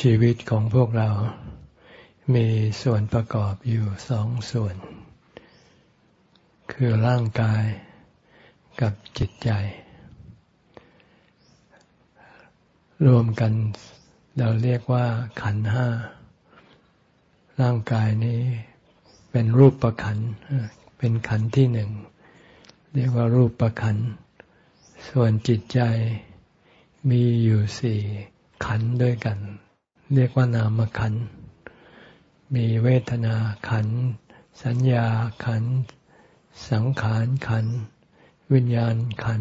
ชีวิตของพวกเรา มีส่วนประกอบอยู่สองส่วน คือร่างกายกับจิตใจ รวมกันเราเรียกว่าขันห้า ร่างกายนี้เป็นรูปประขัน เป็นขันที่หนึ่ง เรียกว่ารูปประขัน ส่วนจิตใจมีอยู่สี่ขันด้วยกัน เรียกว่านามขัน มีเวทนาขัน สัญญาขัน สังขารขัน วิญญาณขัน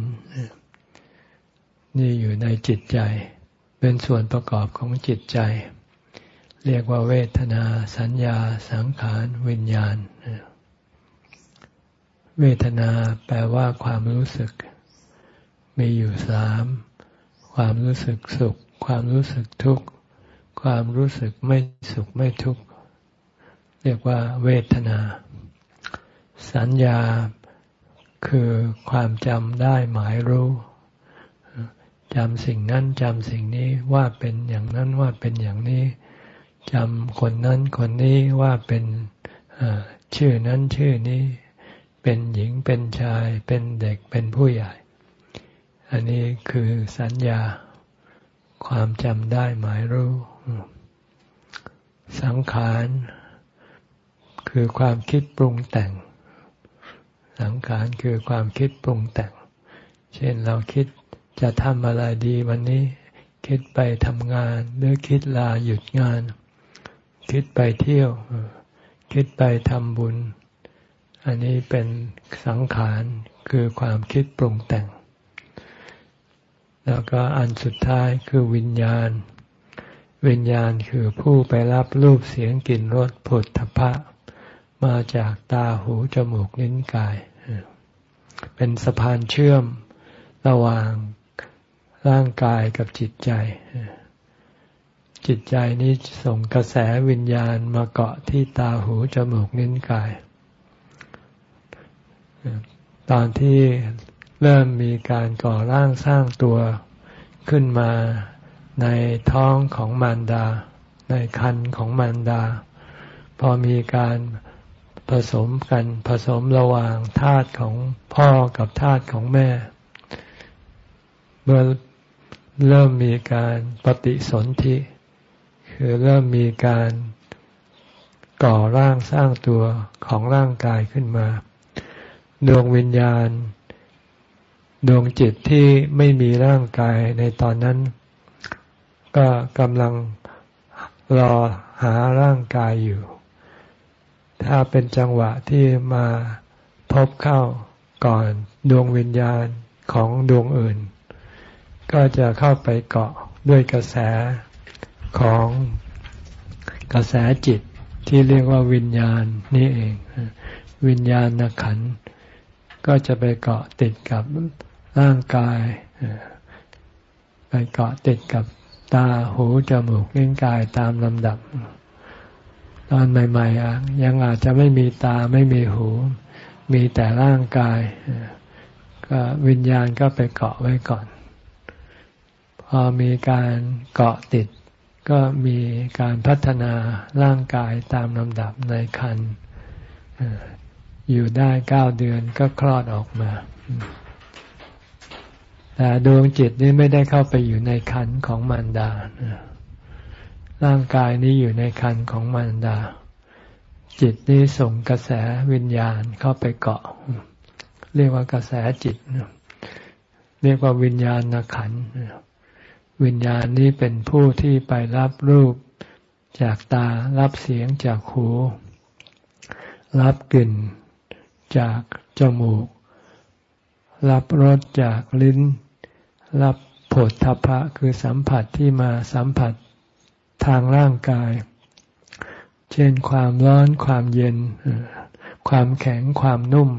นี่อยู่ในจิตใจ เป็นส่วนประกอบของจิตใจ เรียกว่าเวทนา สัญญา สังขาร วิญญาณ เวทนาแปลว่าความรู้สึก มีอยู่สาม ความรู้สึกสุข ความรู้สึกทุกข์ ความรู้สึกไม่สุขไม่ทุกข์ เรียกว่าเวทนา สัญญาคือความจำได้หมายรู้จำสิ่งนั้นจำสิ่งนี้ว่าเป็นอย่างนั้นว่าเป็นอย่างนี้จำคนนั้นคนนี้ว่าเป็นชื่อนั้นชื่อนี้ เป็นหญิงเป็นชาย เป็นเด็กเป็นผู้ใหญ่ อันนี้คือสัญญา ความจำได้หมายรู้ สังขารคือความคิดปรุงแต่ง สังขารคือความคิดปรุงแต่ง เช่นเราคิดจะทำอะไรดีวันนี้ คิดไปทำงานหรือคิดลาหยุดงาน คิดไปเที่ยว คิดไปทำบุญ อันนี้เป็นสังขารคือความคิดปรุงแต่ง แล้วก็อันสุดท้ายคือวิญญาณ วิญญาณคือผู้ไปรับรูปเสียงกลิ่นรสผลทพะ มาจากตาหูจมูกลิ้นกาย เป็นสะพานเชื่อมระหว่างร่างกายกับจิตใจ จิตใจนี้ส่งกระแสวิญญาณมาเกาะที่ตาหูจมูกลิ้นกาย ตอนที่เริ่มมีการก่อร่างสร้างตัวขึ้นมา ในท้องของมารดา ในคันของมารดา พอมีการผสมกันผสมระหว่างธาตุของพ่อกับธาตุของแม่ เมื่อเริ่มมีการปฏิสนธิ คือเริ่มมีการก่อร่างสร้างตัวของร่างกายขึ้นมา ดวงวิญญาณ ดวงจิตที่ไม่มีร่างกายในตอนนั้น ก็กำลังรอหาร่างกายอยู่ ถ้าเป็นจังหวะที่มาพบเข้าก่อนดวงวิญญาณของดวงอื่น ก็จะเข้าไปเกาะด้วยกระแสของกระแสจิตที่เรียกว่าวิญญาณนี่เอง วิญญาณขันก็จะไปเกาะติดกับร่างกาย ไปเกาะติดกับ ตาหูจมูกลิ้นกายตามลำดับ ตอนใหม่ๆยังอาจจะไม่มีตาไม่มีหู มีแต่ร่างกาย ก็วิญญาณก็ไปเกาะไว้ก่อน พอมีการเกาะติด ก็มีการพัฒนาร่างกายตามลำดับในคันอยู่ได้เก้าเดือนก็คลอดออกมา แต่ดวงจิตนี้ไม่ได้เข้าไปอยู่ในคันของมารดา ร่างกายนี้อยู่ในคันของมารดา จิตนี้ส่งกระแสวิญญาณเข้าไปเกาะ เรียกว่ากระแสจิต เรียกว่าวิญญาณขัน วิญญาณนี้เป็นผู้ที่ไปรับรูปจากตา รับเสียงจากหู รับกลิ่นจากจมูก รับรสจากลิ้น รับผลทพะคือสัมผัสที่มาสัมผัสทางร่างกาย เช่นความร้อนความเย็น ความแข็งความนุ่ม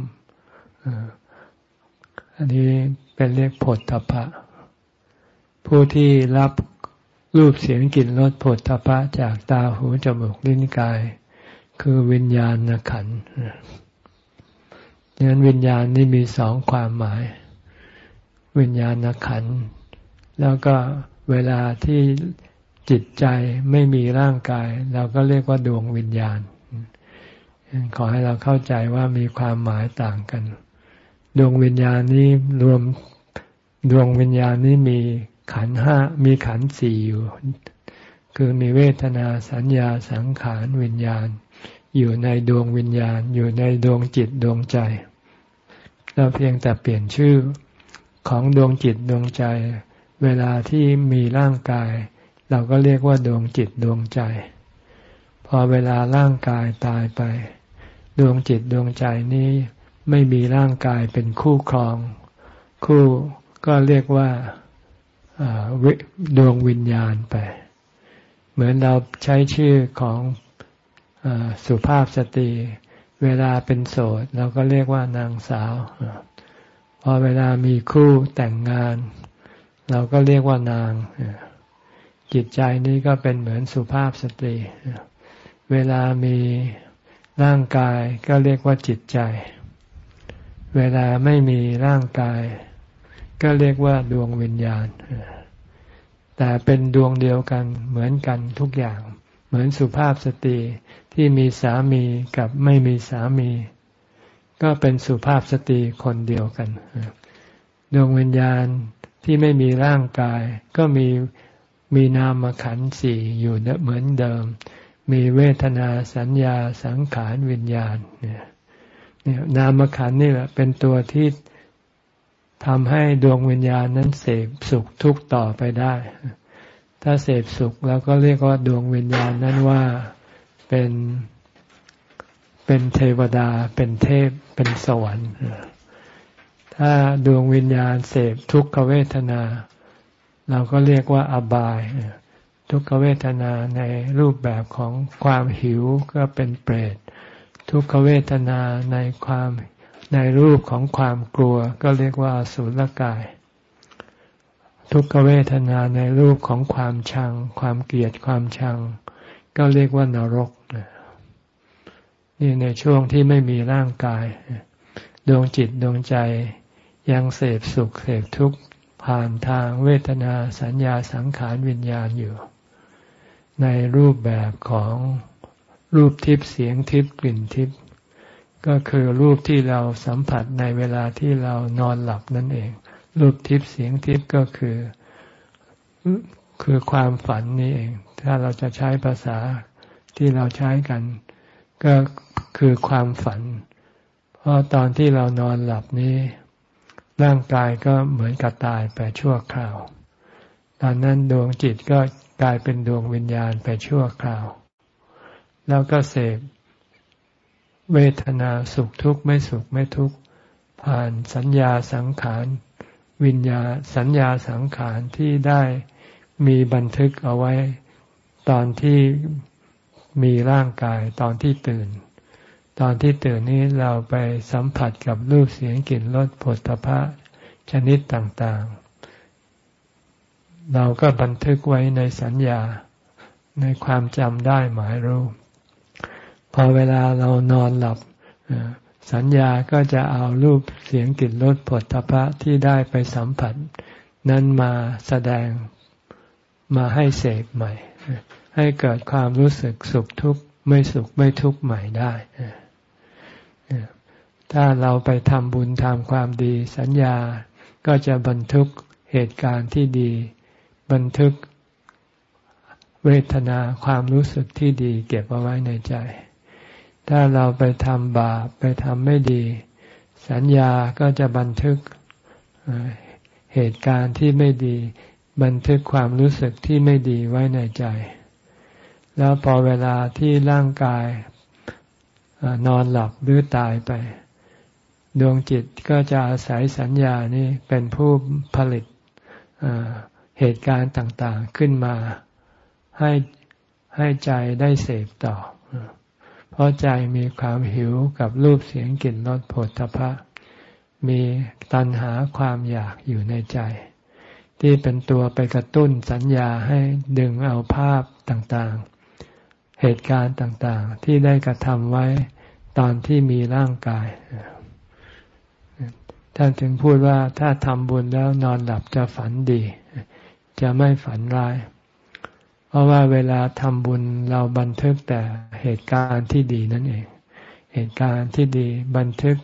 อันนี้เป็นเรียกผลทพะ ผู้ที่รับรูปเสียงกลิ่นรสผลทพะจากตาหูจมูกลิ้นกาย คือวิญญาณขันธ์ดังนั้นวิญญาณนี่มีสองความหมาย วิญญาณขัน แล้วก็เวลาที่จิตใจไม่มีร่างกาย เราก็เรียกว่าดวงวิญญาณ ขอให้เราเข้าใจว่ามีความหมายต่างกัน ดวงวิญญาณนี้รวมดวงวิญญาณนี้มีขันห้ามีขันสี่อยู่ คือมีเวทนาสัญญาสังขารวิญญาณ อยู่ในดวงวิญญาณ อยู่ในดวงจิตดวงใจ เราเพียงแต่เปลี่ยนชื่อ ของดวงจิตดวงใจ เวลาที่มีร่างกาย เราก็เรียกว่าดวงจิตดวงใจ พอเวลาร่างกายตายไป ดวงจิตดวงใจนี้ไม่มีร่างกายเป็นคู่ครอง คู่ก็เรียกว่าดวงวิญญาณไป เหมือนเราใช้ชื่อของอสุภาพสตรี เวลาเป็นโสดเราก็เรียกว่านางสาว พอเวลามีคู่แต่งงาน เราก็เรียกว่านาง จิตใจนี้ก็เป็นเหมือนสุภาพสตรี เวลามีร่างกายก็เรียกว่าจิตใจ เวลาไม่มีร่างกาย ก็เรียกว่าดวงวิญญาณ แต่เป็นดวงเดียวกันเหมือนกันทุกอย่าง เหมือนสุภาพสตรีที่มีสามีกับไม่มีสามี ก็เป็นสุภาพสตรีคนเดียวกัน ดวงวิญญาณที่ไม่มีร่างกาย ก็มีมีนามขันสี่อยู่เหมือนเดิม มีเวทนาสัญญาสังขารวิญญาณเนี่ยนามขันนี่แหละเป็นตัวที่ทำให้ดวงวิญญาณนั้นเสพสุขทุกข์ต่อไปได้ ถ้าเสพสุขแล้วก็เรียกว่าดวงวิญญาณนั้นว่าเป็นเป็นเทวดาเป็นเทพ เป็นสวรรค์ ถ้าดวงวิญญาณเสพทุกขเวทนา เราก็เรียกว่าอบาย ทุกขเวทนาในรูปแบบของความหิวก็เป็นเปรต ทุกขเวทนาในความในรูปของความกลัว ก็เรียกว่าสุลกาย ทุกขเวทนาในรูปของความชัง ความเกลียดความชัง ก็เรียกว่านรก นี่ในช่วงที่ไม่มีร่างกาย ดวงจิตดวงใจยังเสพสุขเสพทุกข์ผ่านทางเวทนาสัญญาสังขารวิญญาณอยู่ ในรูปแบบของรูปทิพย์เสียงทิพย์กลิ่นทิพย์ก็คือรูปที่เราสัมผัสในเวลาที่เรานอนหลับนั่นเอง รูปทิพย์เสียงทิพย์ก็คือคือความฝันนี่เอง ถ้าเราจะใช้ภาษาที่เราใช้กัน ก็คือความฝัน เพราะตอนที่เรานอนหลับนี้ ร่างกายก็เหมือนกับตายไปชั่วคราว ตอนนั้นดวงจิตก็กลายเป็นดวงวิญญาณไปชั่วคราว แล้วก็เสพเวทนาสุขทุกข์ไม่สุขไม่ทุกข์ผ่านสัญญาสังขาร วิญญาสัญญาสังขารที่ได้มีบันทึกเอาไว้ ตอนที่ มีร่างกายตอนที่ตื่น ตอนที่ตื่นนี้เราไปสัมผัสกับรูปเสียงกลิ่นรสผลพระชนิดต่างๆ เราก็บันทึกไว้ในสัญญาในความจำได้หมายรู้ พอเวลาเรานอนหลับสัญญาก็จะเอารูปเสียงกลิ่นรสผลพระที่ได้ไปสัมผัส นั้นมาแสดงมาให้เสพใหม่ ให้เกิดความรู้สึกสุขทุกข์ไม่สุขไม่ทุกข์ใหม่ได้ ถ้าเราไปทำบุญทำความดี สัญญาก็จะบันทึกเหตุการณ์ที่ดี บันทึกเวทนาความรู้สึกที่ดี เก็บเอาไว้ในใจ ถ้าเราไปทำบาปไปทำไม่ดี สัญญาก็จะบันทึกเหตุการณ์ที่ไม่ดี บันทึกความรู้สึกที่ไม่ดีไว้ในใจ แล้วพอเวลาที่ร่างกายนอนหลับหรือตายไป ดวงจิตก็จะอาศัยสัญญานี้เป็นผู้ผลิตเหตุการณ์ต่าง ๆขึ้นมา ให้ให้ใจได้เสพต่อ เพราะใจมีความหิวกับรูปเสียงกลิ่นรสผลทพะมีตัณหาความอยากอยู่ในใจ ที่เป็นตัวไปกระตุ้นสัญญาให้ดึงเอาภาพต่าง เหตุการณ์ต่างๆ ที่ได้กระทำไว้ตอนที่มีร่างกายท่านถึงพูดว่าถ้าทำบุญแล้วนอนหลับจะฝันดี จะไม่ฝันร้าย เพราะว่าเวลาทำบุญเราบันทึกแต่เหตุการณ์ที่ดีนั่นเอง เหตุการณ์ที่ดีบันทึก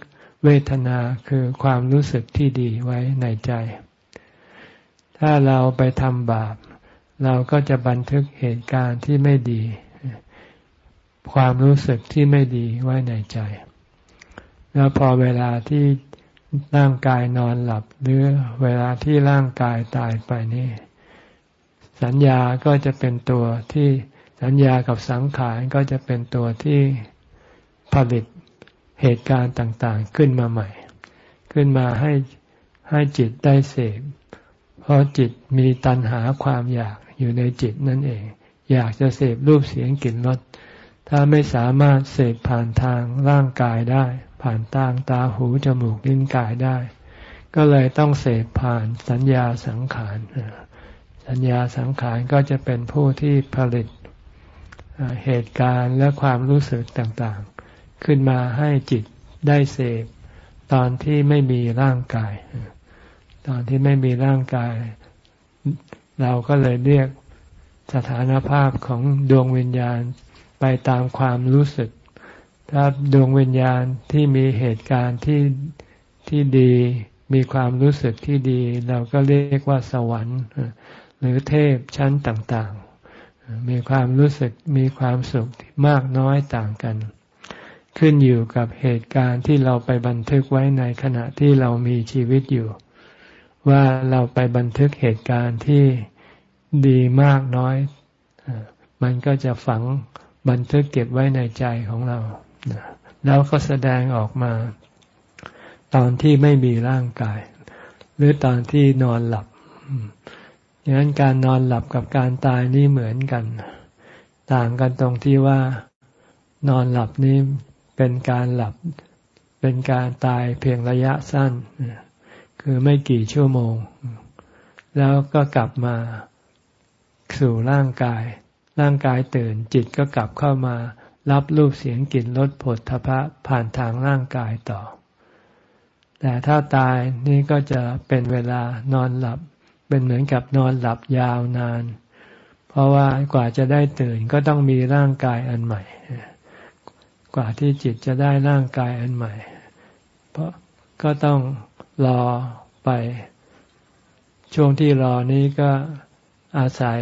เวทนาคือความรู้สึกที่ดีไว้ในใจ ถ้าเราไปทำบาป เราก็จะบันทึกเหตุการณ์ที่ไม่ดี ความรู้สึกที่ไม่ดีไว้ในใจ แล้วพอเวลาที่ร่างกายนอนหลับ หรือเวลาที่ร่างกายตายไปนี่ สัญญาก็จะเป็นตัวที่สัญญากับสังขารก็จะเป็นตัวที่ผลิตเหตุการณ์ต่างๆ ขึ้นมาใหม่ ขึ้นมาให้ให้จิตได้เสพเพราะจิตมีตัณหาความอยากอยู่ในจิตนั่นเอง อยากจะเสพรูปเสียงกลิ่นรส ถ้าไม่สามารถเสพผ่านทางร่างกายได้ ผ่านทางตาหูจมูกลิ้นกายได้ ก็เลยต้องเสพผ่านสัญญาสังขารสัญญาสังขารก็จะเป็นผู้ที่ผลิตเหตุการณ์และความรู้สึกต่างๆ ขึ้นมาให้จิตได้เสพตอนที่ไม่มีร่างกาย ตอนที่ไม่มีร่างกาย เราก็เลยเรียกสถานภาพของดวงวิญญาณ ไปตามความรู้สึก ถ้าดวงวิญญาณที่มีเหตุการณ์ที่ที่ดีมีความรู้สึกที่ดี เราก็เรียกว่าสวรรค์ หรือเทพชั้นต่างๆ มีความรู้สึกมีความสุขมากน้อยต่างกัน ขึ้นอยู่กับเหตุการณ์ที่เราไปบันทึกไว้ในขณะที่เรามีชีวิตอยู่ ว่าเราไปบันทึกเหตุการณ์ที่ดีมากน้อย มันก็จะฝัง บันทึกเก็บไว้ในใจของเรา แล้วก็แสดงออกมา ตอนที่ไม่มีร่างกาย หรือตอนที่นอนหลับดังนั้นการนอนหลับกับการตายนี่เหมือนกัน ต่างกันตรงที่ว่านอนหลับนี่เป็นการหลับ เป็นการตายเพียงระยะสั้น คือไม่กี่ชั่วโมง แล้วก็กลับมาสู่ร่างกาย ร่างกายตื่นจิตก็กลับเข้ามา รับรูปเสียงกลิ่นรสผลทพะผ่านทางร่างกายต่อ แต่ถ้าตายนี่ก็จะเป็นเวลานอนหลับ เป็นเหมือนกับนอนหลับยาวนาน เพราะว่ากว่าจะได้ตื่นก็ต้องมีร่างกายอันใหม่ กว่าที่จิตจะได้ร่างกายอันใหม่ เพราะก็ต้องรอไป ช่วงที่รอนี้ก็อาศัย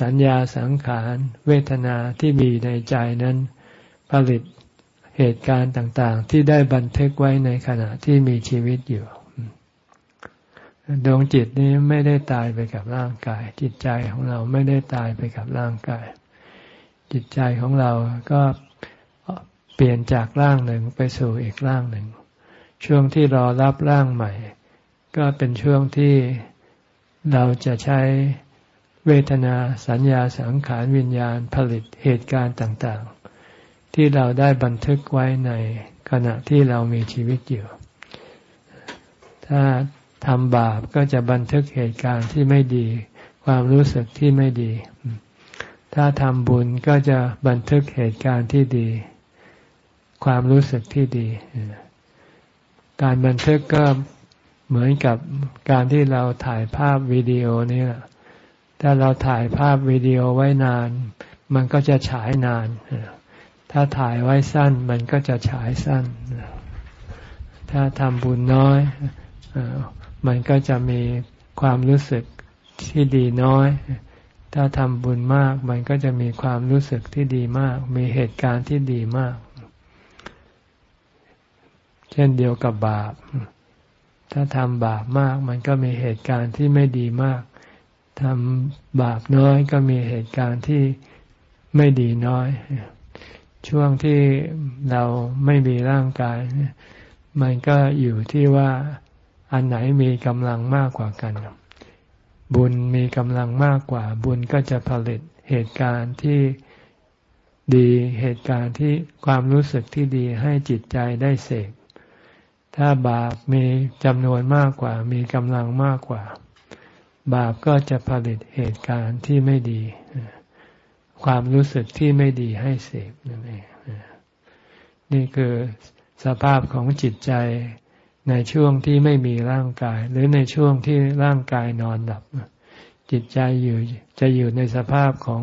สัญญาสังขาร เวทนาที่มีในใจนั้น ผลิตเหตุการณ์ต่างๆ ที่ได้บันทึกไว้ในขณะที่มีชีวิตอยู่ ดวงจิตนี้ไม่ได้ตายไปกับร่างกาย จิตใจของเราไม่ได้ตายไปกับร่างกาย จิตใจของเราก็เปลี่ยนจากร่างหนึ่งไปสู่อีกร่างหนึ่ง ช่วงที่รอรับร่างใหม่ ก็เป็นช่วงที่เราจะใช้ เวทนาสัญญาสังขารวิญญาณผลิตเหตุการณ์ต่างๆ ที่เราได้บันทึกไว้ในขณะที่เรามีชีวิตอยู่ ถ้าทำบาปก็จะบันทึกเหตุการณ์ที่ไม่ดี ความรู้สึกที่ไม่ดี ถ้าทำบุญก็จะบันทึกเหตุการณ์ที่ดี ความรู้สึกที่ดี การบันทึกก็เหมือนกับการที่เราถ่ายภาพวิดีโอนี่แหละ ถ้าเราถ่ายภาพวิดีโอไว้นาน มันก็จะฉายนาน ถ้าถ่ายไว้สั้น มันก็จะฉายสั้น ถ้าทำบุญน้อย มันก็จะมีความรู้สึกที่ดีน้อย ถ้าทำบุญมาก มันก็จะมีความรู้สึกที่ดีมาก มีเหตุการณ์ที่ดีมาก เช่นเดียวกับบาป ถ้าทำบาปมาก มันก็มีเหตุการณ์ที่ไม่ดีมาก ทำบาปน้อยก็มีเหตุการณ์ที่ไม่ดีน้อย ช่วงที่เราไม่มีร่างกาย มันก็อยู่ที่ว่าอันไหนมีกำลังมากกว่ากัน บุญมีกำลังมากกว่า บุญก็จะผลิตเหตุการณ์ที่ดีเหตุการณ์ที่ความรู้สึกที่ดีให้จิตใจได้เสกถ้าบาปมีจำนวนมากกว่า มีกำลังมากกว่า บาปก็จะผลิตเหตุการณ์ที่ไม่ดี ความรู้สึกที่ไม่ดีให้เสกนั่นเองนี่คือสภาพของจิตใจในช่วงที่ไม่มีร่างกาย หรือในช่วงที่ร่างกายนอนหลับ จิตใจอยู่จะอยู่ในสภาพของ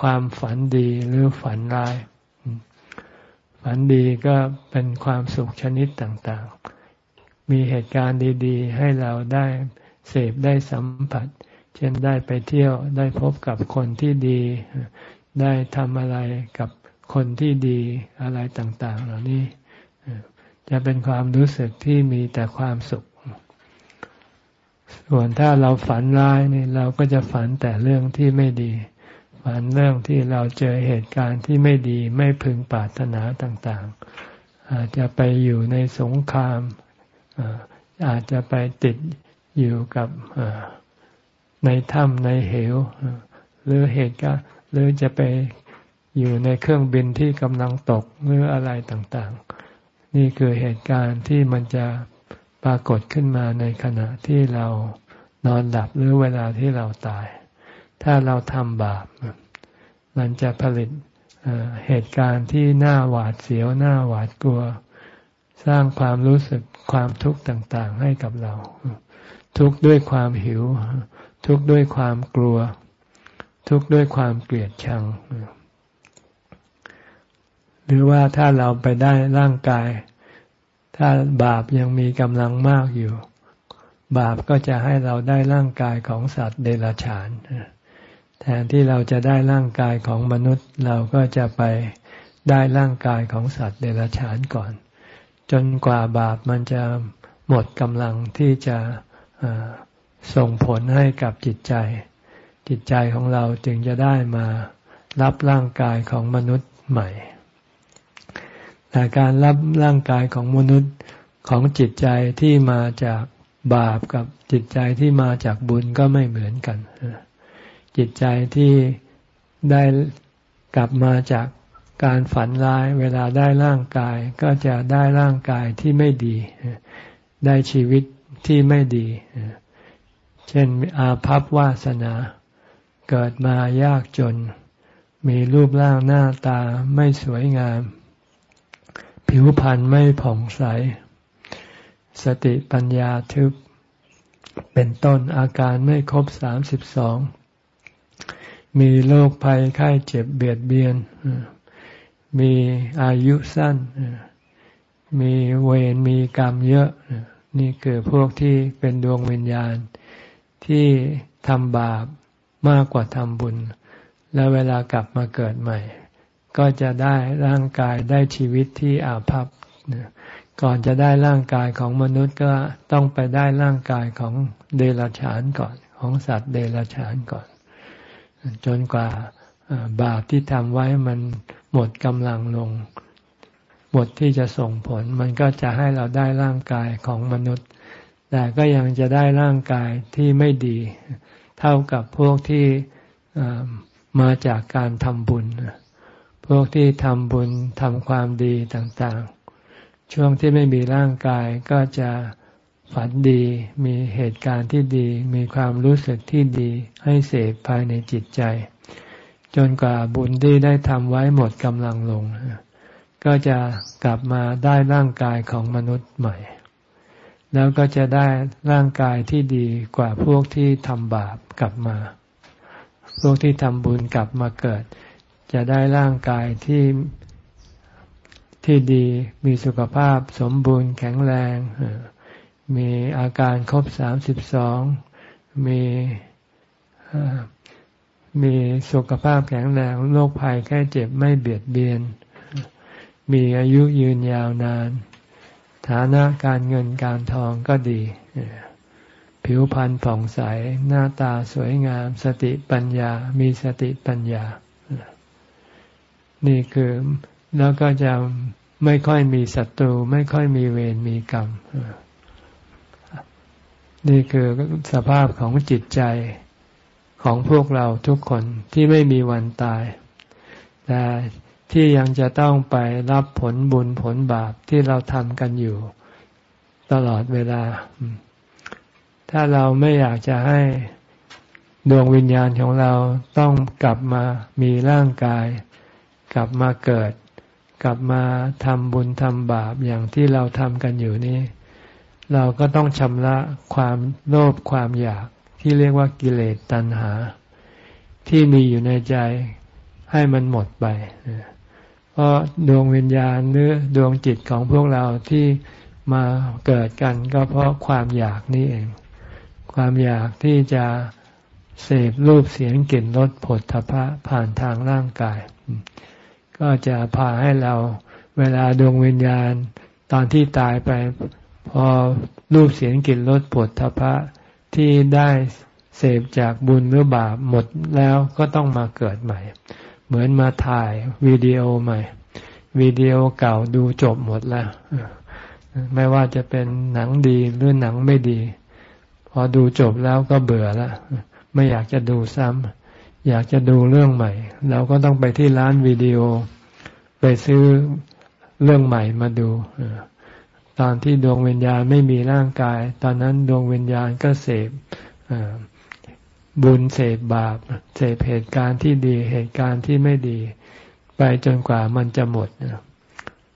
ความฝันดีหรือฝันร้าย ฝันดีก็เป็นความสุขชนิดต่าง ๆ มีเหตุการณ์ดี ๆ ให้เราได้ เสพได้สัมผัส เช่นได้ไปเที่ยวได้พบกับคนที่ดี ได้ทำอะไรกับคนที่ดีอะไรต่าง ๆ เหล่านี้ จะเป็นความรู้สึกที่มีแต่ความสุข ส่วนถ้าเราฝันร้ายนี่เราก็จะฝันแต่เรื่องที่ไม่ดี ฝันเรื่องที่เราเจอเหตุการณ์ที่ไม่ดีไม่พึงปรารถนาต่างๆ อาจจะไปอยู่ในสงครามอาจจะไปติด อยู่กับในถ้ำในเหว หรือเหตุการณ์หรือจะไปอยู่ในเครื่องบินที่กำลังตกหรืออะไรต่างๆ นี่คือเหตุการณ์ที่มันจะปรากฏขึ้นมาในขณะที่เรานอนหลับหรือเวลาที่เราตาย ถ้าเราทำบาป มันจะผลิตเหตุการณ์ที่น่าหวาดเสียวน่าหวาดกลัว สร้างความรู้สึกความทุกข์ต่างๆ ให้กับเรา ทุกข์ด้วยความหิว ทุกข์ด้วยความกลัว ทุกข์ด้วยความเกลียดชัง หรือว่าถ้าเราไปได้ร่างกาย ถ้าบาปยังมีกำลังมากอยู่ บาปก็จะให้เราได้ร่างกายของสัตว์เดรัจฉานแทนที่เราจะได้ร่างกายของมนุษย์ เราก็จะไปได้ร่างกายของสัตว์เดรัจฉานก่อน จนกว่าบาปมันจะหมดกำลังที่จะ ส่งผลให้กับจิตใจ จิตใจของเราจึงจะได้มารับร่างกายของมนุษย์ใหม่ แต่การรับร่างกายของมนุษย์ของจิตใจที่มาจากบาปกับจิตใจที่มาจากบุญก็ไม่เหมือนกัน จิตใจที่ได้กลับมาจากการฝันร้ายเวลาได้ร่างกายก็จะได้ร่างกายที่ไม่ดี ได้ชีวิต ที่ไม่ดี เช่นอาภัพวาสนา เกิดมายากจน มีรูปร่างหน้าตาไม่สวยงาม ผิวพรรณไม่ผ่องใส สติปัญญาทึบ เป็นต้นอาการไม่ครบสามสิบสอง มีโรคภัยไข้เจ็บเบียดเบียน มีอายุสั้น มีเวรมีกรรมเยอะ นี่คือพวกที่เป็นดวงวิญญาณ ที่ทำบาปมากกว่าทำบุญ แล้วเวลากลับมาเกิดใหม่ ก็จะได้ร่างกายได้ชีวิตที่อาภัพก่อนจะได้ร่างกายของมนุษย์ก็ต้องไปได้ร่างกายของเดรัจฉานก่อน ของสัตว์เดรัจฉานก่อน จนกว่าบาปที่ทำไว้มันหมดกำลังลง หมดที่จะส่งผล มันก็จะให้เราได้ร่างกายของมนุษย์ แต่ก็ยังจะได้ร่างกายที่ไม่ดี เท่ากับพวกที่มาจากการทำบุญ พวกที่ทำบุญทำความดีต่างๆ ช่วงที่ไม่มีร่างกายก็จะฝันดี มีเหตุการณ์ที่ดี มีความรู้สึกที่ดีให้เสพภายในจิตใจ จนกว่าบุญที่ได้ทำไว้หมดกำลังลง ก็จะกลับมาได้ร่างกายของมนุษย์ใหม่ แล้วก็จะได้ร่างกายที่ดีกว่าพวกที่ทำบาปกลับมา พวกที่ทำบุญกลับมาเกิด จะได้ร่างกายที่ที่ดีมีสุขภาพสมบูรณ์แข็งแรง มีอาการครบสามสิบสองมีมีสุขภาพแข็งแรงโรคภัยแค่เจ็บไม่เบียดเบียน มีอายุยืนยาวนาน ฐานะการเงินการทองก็ดี ผิวพรรณผ่องใส หน้าตาสวยงาม สติปัญญา มีสติปัญญา นี่คือแล้วก็จะไม่ค่อยมีศัตรู ไม่ค่อยมีเวรมีกรรม นี่คือสภาพของจิตใจของพวกเราทุกคนที่ไม่มีวันตาย แต่ ที่ยังจะต้องไปรับผลบุญผลบาปที่เราทำกันอยู่ ตลอดเวลา ถ้าเราไม่อยากจะให้ดวงวิญญาณของเราต้องกลับมามีร่างกาย กลับมาเกิด กลับมาทำบุญทำบาปอย่างที่เราทำกันอยู่นี้ เราก็ต้องชำระความโลภความอยากที่เรียกว่ากิเลสตัณหา ที่มีอยู่ในใจให้มันหมดไป เพราะดวงวิญญาณหรือดวงจิตของพวกเราที่มาเกิดกันก็เพราะความอยากนี่เอง ความอยากที่จะเสพรูปเสียงกลิ่นรสผลทพะผ่านทางร่างกาย ก็จะพาให้เราเวลาดวงวิญญาณ ตอนที่ตายไปพอรูปเสียงกลิ่นรสผลทพะที่ได้เสพจากบุญหรือบาปหมดแล้วก็ต้องมาเกิดใหม่ เหมือนมาถ่ายวิดีโอใหม่วิดีโอเก่าดูจบหมดแล้ว ไม่ว่าจะเป็นหนังดีหรือหนังไม่ดี พอดูจบแล้วก็เบื่อแล้วไม่อยากจะดูซ้ำอยากจะดูเรื่องใหม่ เราก็ต้องไปที่ร้านวิดีโอ ไปซื้อเรื่องใหม่มาดูตอนที่ดวงวิญญาณไม่มีร่างกาย ตอนนั้นดวงวิญญาณก็เสพ บุญเสพบาป เสพเหตุการณ์ที่ดีเหตุการณ์ที่ไม่ดี ไปจนกว่ามันจะหมด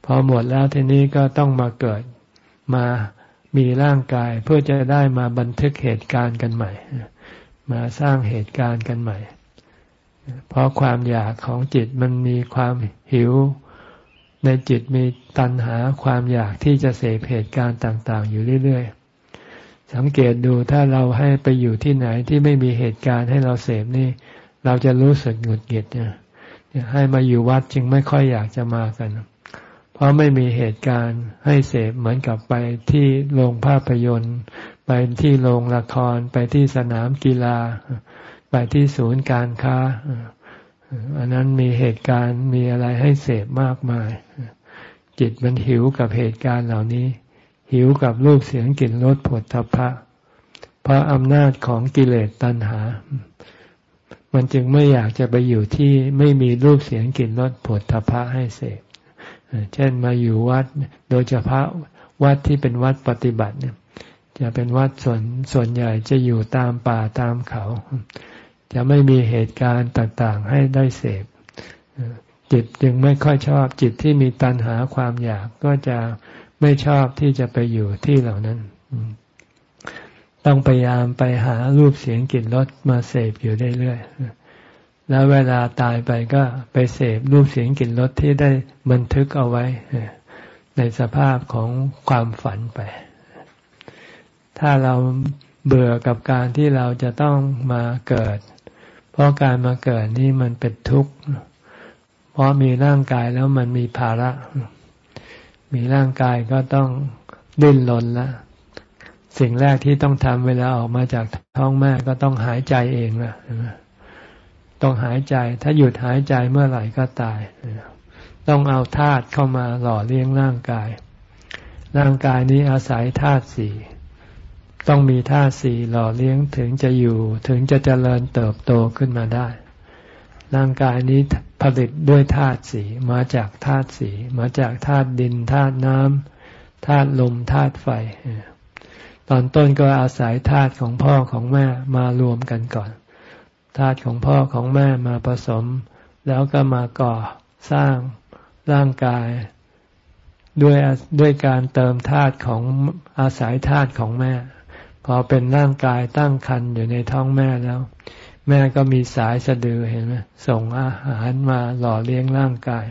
พอหมดแล้วทีนี้ก็ต้องมาเกิดมามีร่างกายเพื่อจะได้มาบันทึกเหตุการณ์กันใหม่ มาสร้างเหตุการณ์กันใหม่ เพราะความอยากของจิตมันมีความหิว ในจิตมีตัณหาความอยากที่จะเสพเหตุการณ์ต่าง ๆ อยู่เรื่อย ๆ สังเกตดูถ้าเราให้ไปอยู่ที่ไหนที่ไม่มีเหตุการณ์ให้เราเสพนี่ เราจะรู้สึกหงุดหงิดเนี่ยให้มาอยู่วัดจึงไม่ค่อยอยากจะมากัน เพราะไม่มีเหตุการณ์ให้เสพเหมือนกับไปที่โรงภาพยนตร์ ไปที่โรงละคร ไปที่สนามกีฬา ไปที่ศูนย์การค้า อันนั้นมีเหตุการณ์มีอะไรให้เสพมากมาย จิตมันหิวกับเหตุการณ์เหล่านี้ หิวกับรูปเสียงกลิ่นรสผลทพะ เพราะอำนาจของกิเลสตัณหา มันจึงไม่อยากจะไปอยู่ที่ไม่มีรูปเสียงกลิ่นรสผลทพะให้เสพเช่นมาอยู่วัดโดยเฉพาะวัดที่เป็นวัดปฏิบัติเนี่ย จะเป็นวัดส่วนส่วนใหญ่จะอยู่ตามป่าตามเขา จะไม่มีเหตุการณ์ต่างๆ ให้ได้เสพจิตจึงไม่ค่อยชอบจิตที่มีตัณหาความอยากก็จะ ไม่ชอบที่จะไปอยู่ที่เหล่านั้น ต้องพยายามไปหารูปเสียงกลิ่นรสมาเสพอยู่เรื่อยๆแล้วเวลาตายไปก็ไปเสพรูปเสียงกลิ่นรสที่ได้บันทึกเอาไว้ในสภาพของความฝันไป ถ้าเราเบื่อกับการที่เราจะต้องมาเกิด เพราะการมาเกิดนี่มันเป็นทุกข์ เพราะมีร่างกายแล้วมันมีภาระ มีร่างกายก็ต้องดิ้นรนละสิ่งแรกที่ต้องทำเวลาออกมาจากท้องแม่ก็ต้องหายใจเองละต้องหายใจ ถ้าหยุดหายใจเมื่อไหร่ก็ตาย ต้องเอาธาตุเข้ามาหล่อเลี้ยงร่างกาย ร่างกายนี้อาศัยธาตุสี่ ต้องมีธาตุสี่หล่อเลี้ยงถึงจะอยู่ ถึงจะเจริญเติบโตขึ้นมาได้ ร่างกายนี้ ผลิตด้วยธาตุสีมาจากธาตุสีมาจากธาตุดินธาตุน้ำธาตุลมธาตุไฟ ตอนต้นก็อาศัยธาตุของพ่อของแม่มารวมกันก่อนธาตุของพ่อของแม่มาผสม แล้วก็มาก่อสร้างร่างกาย ด้วยด้วยการเติมธาตุของอาศัยธาตุของแม่ พอเป็นร่างกายตั้งครรภ์อยู่ในท้องแม่แล้ว แม่ก็มีสายสะดือเห็นไหมส่งอาหารมาหล่อเลี้ยงร่างกาย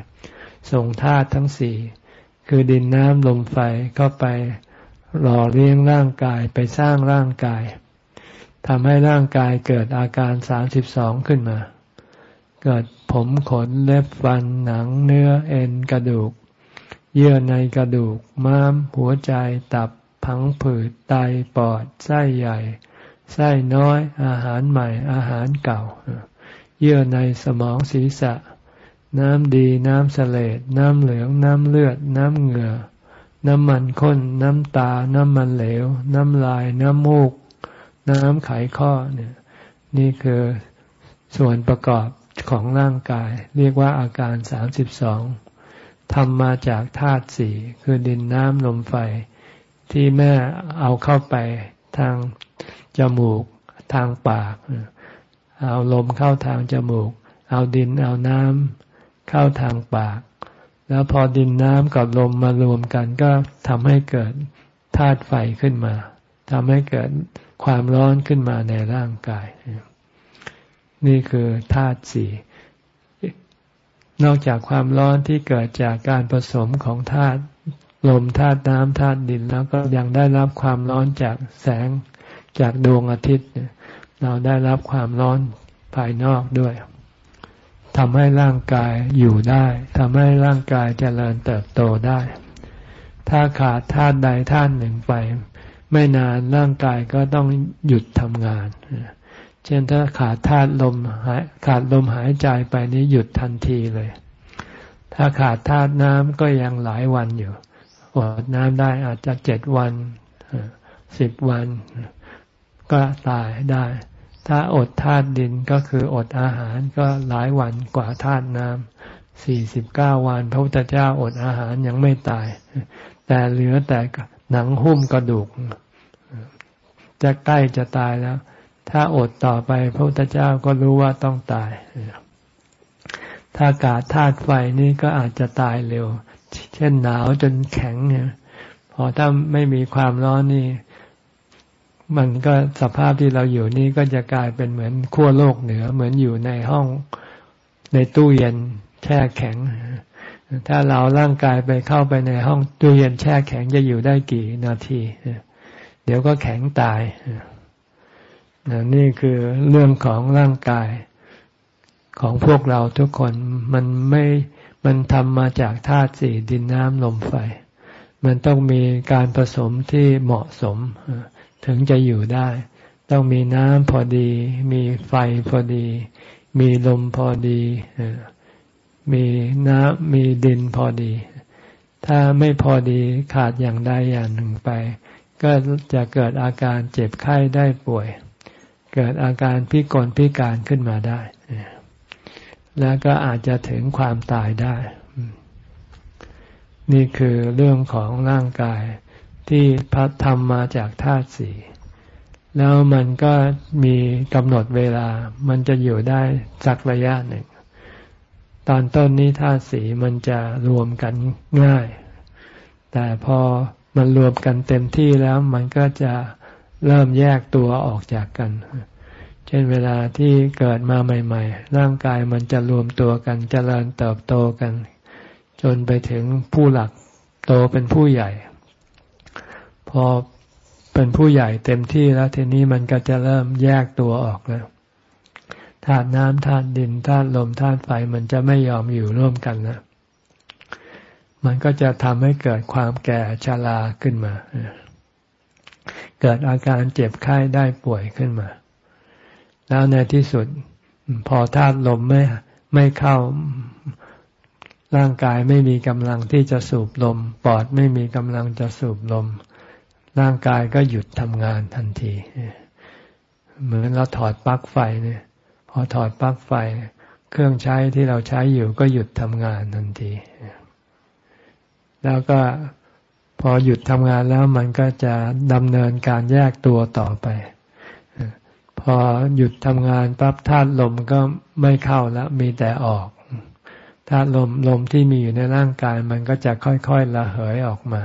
ส่งธาตุทั้งสี่คือดินน้ำลมไฟเข้าไปหล่อเลี้ยงร่างกายไปสร้างร่างกายทำให้ร่างกายเกิดอาการสามสิบสองขึ้นมา เกิดผมขนเล็บฟันหนังเนื้อเอ็นกระดูก เยื่อในกระดูก ม้าม หัวใจตับ พังผืดไตปอดไส้ใหญ่ ไส้น้อย อาหารใหม่ อาหารเก่า เยื่อในสมองศีรษะ น้ำดี น้ำเสลดน้ำเหลือง น้ำเลือด น้ำเหงื่อ น้ำมันข้น น้ำตา น้ำมันเหลว น้ำลาย น้ำมูก น้ำไขข้อเนี่ย นี่คือส่วนประกอบของร่างกาย เรียกว่าอาการสามสิบสองทำมาจากธาตุสี่คือดินน้ำลมไฟ ที่แม่เอาเข้าไปทาง จมูกทางปาก เอาลมเข้าทางจมูก เอาดินเอาน้ำเข้าทางปาก แล้วพอดินน้ำกับลมมารวมกันก็ทำให้เกิดธาตุไฟขึ้นมาทำให้เกิดความร้อนขึ้นมาในร่างกาย นี่คือธาตุสี่นอกจากความร้อนที่เกิดจากการผสมของธาตุลมธาตุน้ำธาตุดินแล้วก็ยังได้รับความร้อนจากแสง จากดวงอาทิตย์ เราได้รับความร้อนภายนอกด้วยทำให้ร่างกายอยู่ได้ทำให้ร่างกายเจริญเติบโตได้ ถ้าขาดธาตุใดธาตุหนึ่งไป ไม่นานร่างกายก็ต้องหยุดทำงาน เช่นถ้าขาดธาตุลมหายขาดลมหายใจไปนี้หยุดทันทีเลย ถ้าขาดธาตุน้ำก็ยังหลายวันอยู่อดน้ำได้อาจจะเจ็ดวันสิบวัน ก็ตายได้ ถ้าอดธาตุดินก็คืออดอาหารก็หลายวันกว่าธาตุน้ำสี่สิบเก้าวัน พระพุทธเจ้าอดอาหารยังไม่ตาย แต่เหลือแต่หนังหุ้มกระดูก จะใกล้จะตายแล้ว ถ้าอดต่อไปพระพุทธเจ้าก็รู้ว่าต้องตาย ถ้ากาดธาตุไฟนี่ก็อาจจะตายเร็ว เช่นหนาวจนแข็งเนี่ยพอถ้าไม่มีความร้อนนี่ มันก็สภาพที่เราอยู่นี่ก็จะกลายเป็นเหมือนขั้วโลกเหนือ เหมือนอยู่ในห้องในตู้เย็นแช่แข็ง ถ้าเราร่างกายไปเข้าไปในห้องตู้เย็นแช่แข็งจะอยู่ได้กี่นาที เดี๋ยวก็แข็งตาย นี่คือเรื่องของร่างกายของพวกเราทุกคนมันไม่มันทำมาจากธาตุสี่ดินน้ำลมไฟ มันต้องมีการผสมที่เหมาะสม ถึงจะอยู่ได้ ต้องมีน้ำพอดี มีไฟพอดี มีลมพอดีมีน้ำมีดินพอดี ถ้าไม่พอดีขาดอย่างใดอย่างหนึ่งไป ก็จะเกิดอาการเจ็บไข้ได้ป่วย เกิดอาการพิกลพิการขึ้นมาได้ แล้วก็อาจจะถึงความตายได้ นี่คือเรื่องของร่างกาย ที่พัดทำมาจากธาตุสี่แล้วมันก็มีกำหนดเวลา มันจะอยู่ได้สักระยะหนึ่ง ตอนต้นนี้ธาตุสีมันจะรวมกันง่าย แต่พอมันรวมกันเต็มที่แล้วมันก็จะเริ่มแยกตัวออกจากกัน เช่นเวลาที่เกิดมาใหม่ ๆ ร่างกายมันจะรวมตัวกันจเจริญเติบโตกัน จนไปถึงผู้หลักโตเป็นผู้ใหญ่ พอเป็นผู้ใหญ่เต็มที่แล้วทีนี้มันก็จะเริ่มแยกตัวออกแล้วธาตุน้ำธาตุดินธาตุลมธาตุไฟมันจะไม่ยอมอยู่ร่วมกันนะมันก็จะทำให้เกิดความแก่ชราขึ้นมา เกิดอาการเจ็บไข้ได้ป่วยขึ้นมา แล้วในที่สุด พอธาตุลมไม่ไม่เข้าร่างกายไม่มีกำลังที่จะสูบลม ปอดไม่มีกำลังจะสูบลม ร่างกายก็หยุดทำงานทันที เหมือนเราถอดปลั๊กไฟเนี่ย พอถอดปลั๊กไฟ เครื่องใช้ที่เราใช้อยู่ก็หยุดทำงานทันที แล้วก็พอหยุดทำงานแล้วมันก็จะดำเนินการแยกตัวต่อไป พอหยุดทำงานปั๊บธาตุลมก็ไม่เข้าแล้ว มีแต่ออกธาตุลมลมที่มีอยู่ในร่างกาย มันก็จะค่อยๆระเหยออกมา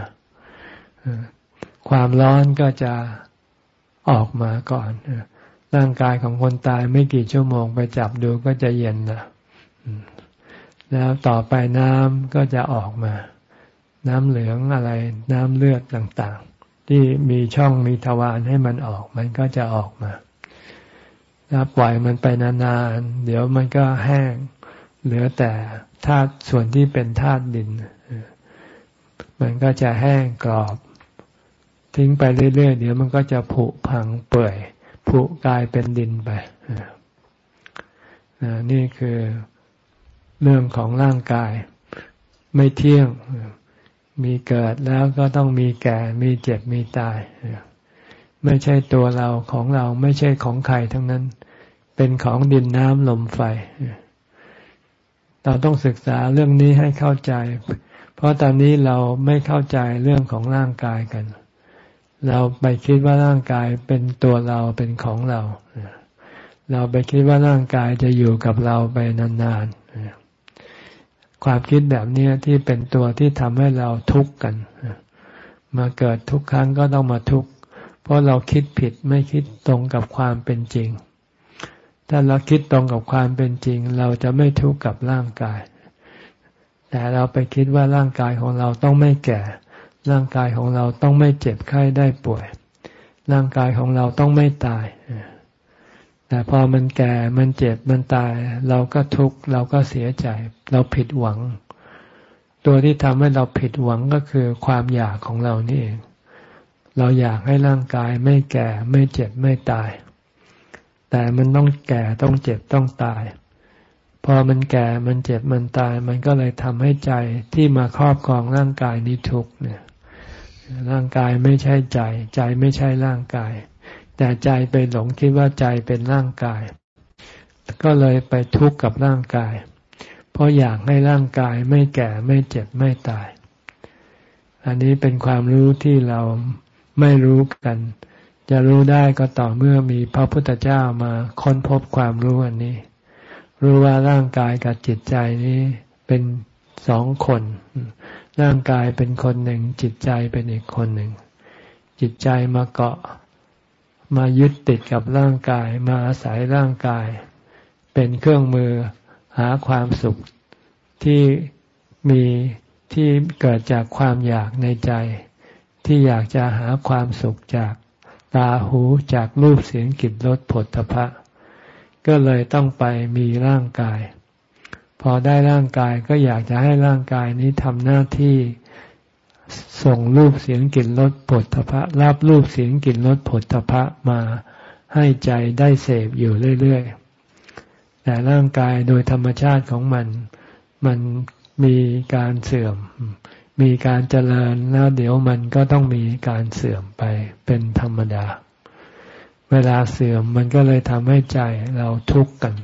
ความร้อนก็จะออกมาก่อนร่างกายของคนตายไม่กี่ชั่วโมงไปจับดูก็จะเย็นนะแล้วต่อไปน้ำก็จะออกมา น้ำเหลืองอะไร น้ำเลือดต่างๆ ที่มีช่องมีทวารให้มันออก มันก็จะออกมาแล้วปล่อยมันไปนานๆ เดี๋ยวมันก็แห้ง เหลือแต่ธาตุส่วนที่เป็นธาตุดิน มันก็จะแห้งกรอบ ทิ้งไปเรื่อยๆเดี๋ยวมันก็จะผุพังเปื่อยผุกลายเป็นดินไปนี่คือเรื่องของร่างกาย ไม่เที่ยงมีเกิดแล้วก็ต้องมีแก่ มีเจ็บมีตาย ไม่ใช่ตัวเราของเราไม่ใช่ของใครทั้งนั้น เป็นของดินน้ำลมไฟ เราต้องศึกษาเรื่องนี้ให้เข้าใจ เพราะตอนนี้เราไม่เข้าใจเรื่องของร่างกายกัน เราไปคิดว่าร่างกายเป็นตัวเราเป็นของเรา เราไปคิดว่าร่างกายจะอยู่กับเราไปนานๆ ความคิดแบบนี้ที่เป็นตัวที่ทำให้เราทุกข์กัน มาเกิดทุกครั้งก็ต้องมาทุกข์ เพราะเราคิดผิดไม่คิดตรงกับความเป็นจริง ถ้าเราคิดตรงกับความเป็นจริง เราจะไม่ทุกข์กับร่างกาย แต่เราไปคิดว่าร่างกายของเราต้องไม่แก่ ร่างกายของเราต้องไม่เจ็บไข้ได้ป่วย ร่างกายของเราต้องไม่ตาย แต่พอมันแก่ มันเจ็บ มันตาย เราก็ทุกข์ เราก็เสียใจ เราผิดหวัง ตัวที่ทำให้เราผิดหวังก็คือความอยากของเรานี่เอง เราอยากให้ร่างกายไม่แก่ ไม่เจ็บ ไม่ตาย แต่มันต้องแก่ ต้องเจ็บ ต้องตายพอมันแก่ มันเจ็บ มันตาย มันก็เลยทำให้ใจที่มาครอบครองร่างกายนี้ทุกข์เนี่ย ร่างกายไม่ใช่ใจ ใจไม่ใช่ร่างกาย แต่ใจไปหลงคิดว่าใจเป็นร่างกาย ก็เลยไปทุกข์กับร่างกาย เพราะอยากให้ร่างกายไม่แก่ไม่เจ็บไม่ตาย อันนี้เป็นความรู้ที่เราไม่รู้กัน จะรู้ได้ก็ต่อเมื่อมีพระพุทธเจ้ามาค้นพบความรู้อันนี้ รู้ว่าร่างกายกับจิตใจนี้เป็นสองคน ร่างกายเป็นคนหนึ่ง จิตใจเป็นอีกคนหนึ่ง จิตใจมาเกาะ มายึดติดกับร่างกาย มาอาศัยร่างกาย เป็นเครื่องมือหาความสุขที่มีที่เกิดจากความอยากในใจ ที่อยากจะหาความสุขจากตาหูจากรูปเสียงกลิ่นรสผลตภะก็เลยต้องไปมีร่างกาย พอได้ร่างกายก็อยากจะให้ร่างกายนี้ทำหน้าที่ส่งรูปเสียงกลิ่นรสผลตภะรับรูปเสียงกลิ่นรสผลตภะมาให้ใจได้เสพอยู่เรื่อยๆ แต่ร่างกายโดยธรรมชาติของมัน มันมีการเสื่อม มีการเจริญแล้วเดี๋ยวมันก็ต้องมีการเสื่อมไปเป็นธรรมดา เวลาเสื่อมมันก็เลยทำให้ใจเราทุกข์กัน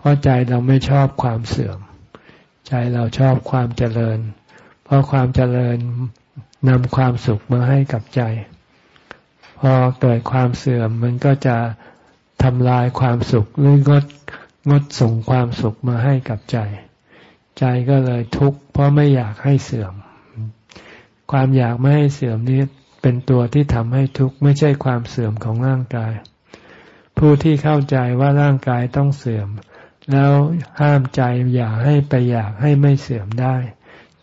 เพราะใจเราไม่ชอบความเสื่อม ใจเราชอบความเจริญ เพราะความเจริญนำความสุขมาให้กับใจ พอเกิดความเสื่อมมันก็จะทำลายความสุขหรืองดงดส่งความสุขมาให้กับใจ ใจก็เลยทุกข์เพราะไม่อยากให้เสื่อม ความอยากไม่ให้เสื่อมนี้เป็นตัวที่ทำให้ทุกข์ไม่ใช่ความเสื่อมของร่างกาย ผู้ที่เข้าใจว่าร่างกายต้องเสื่อม แล้วห้ามใจอย่าให้ไปอยากให้ไม่เสื่อมได้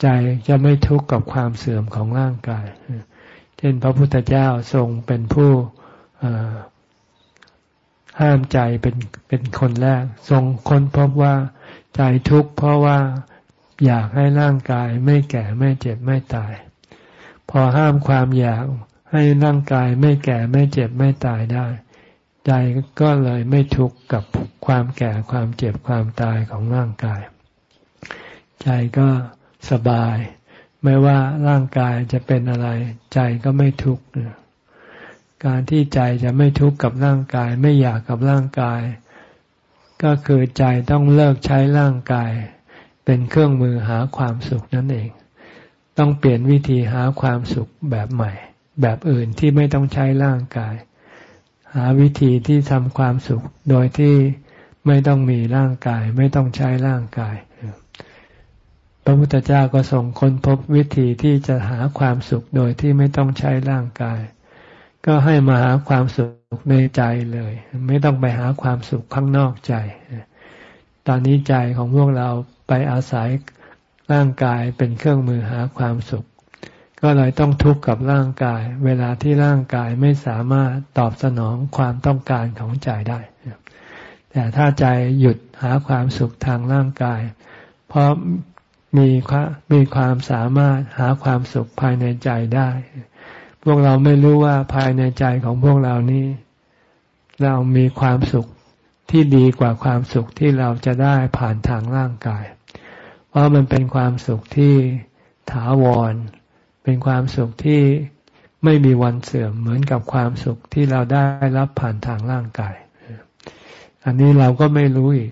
ใจจะไม่ทุกข์กับความเสื่อมของร่างกาย เช่นพระพุทธเจ้าทรงเป็นผู้ห้ามใจเป็นเป็นคนแรก ทรงค้นพบว่าใจทุกข์เพราะว่าอยากให้ร่างกายไม่แก่ไม่เจ็บไม่ตาย พอห้ามความอยากให้ร่างกายไม่แก่ไม่เจ็บไม่ตายได้ ใจก็เลยไม่ทุกข์กับความแก่ความเจ็บความตายของร่างกาย ใจก็สบาย ไม่ว่าร่างกายจะเป็นอะไร ใจก็ไม่ทุกข์การที่ใจจะไม่ทุกข์กับร่างกาย ไม่อยากกับร่างกาย ก็คือใจต้องเลิกใช้ร่างกาย เป็นเครื่องมือหาความสุขนั่นเอง ต้องเปลี่ยนวิธีหาความสุขแบบใหม่ แบบอื่นที่ไม่ต้องใช้ร่างกาย หาวิธีที่ทำความสุขโดยที่ไม่ต้องมีร่างกาย ไม่ต้องใช้ร่างกาย พระพุทธเจ้าก็ส่งค้นพบวิธีที่จะหาความสุขโดยที่ไม่ต้องใช้ร่างกาย ก็ให้มาหาความสุขในใจเลย ไม่ต้องไปหาความสุขข้างนอกใจ ตอนนี้ใจของพวกเราไปอาศัยร่างกายเป็นเครื่องมือหาความสุข ก็เลยต้องทุกข์กับร่างกาย เวลาที่ร่างกายไม่สามารถตอบสนองความต้องการของใจได้ แต่ถ้าใจหยุดหาความสุขทางร่างกาย เพราะมีมีความสามารถหาความสุขภายในใจได้ พวกเราไม่รู้ว่าภายในใจของพวกเรานี้ เรามีความสุขที่ดีกว่าความสุขที่เราจะได้ผ่านทางร่างกาย เพราะมันเป็นความสุขที่ถาวร เป็นความสุขที่ไม่มีวันเสื่อมเหมือนกับความสุขที่เราได้รับผ่านทางร่างกาย อันนี้เราก็ไม่รู้อีก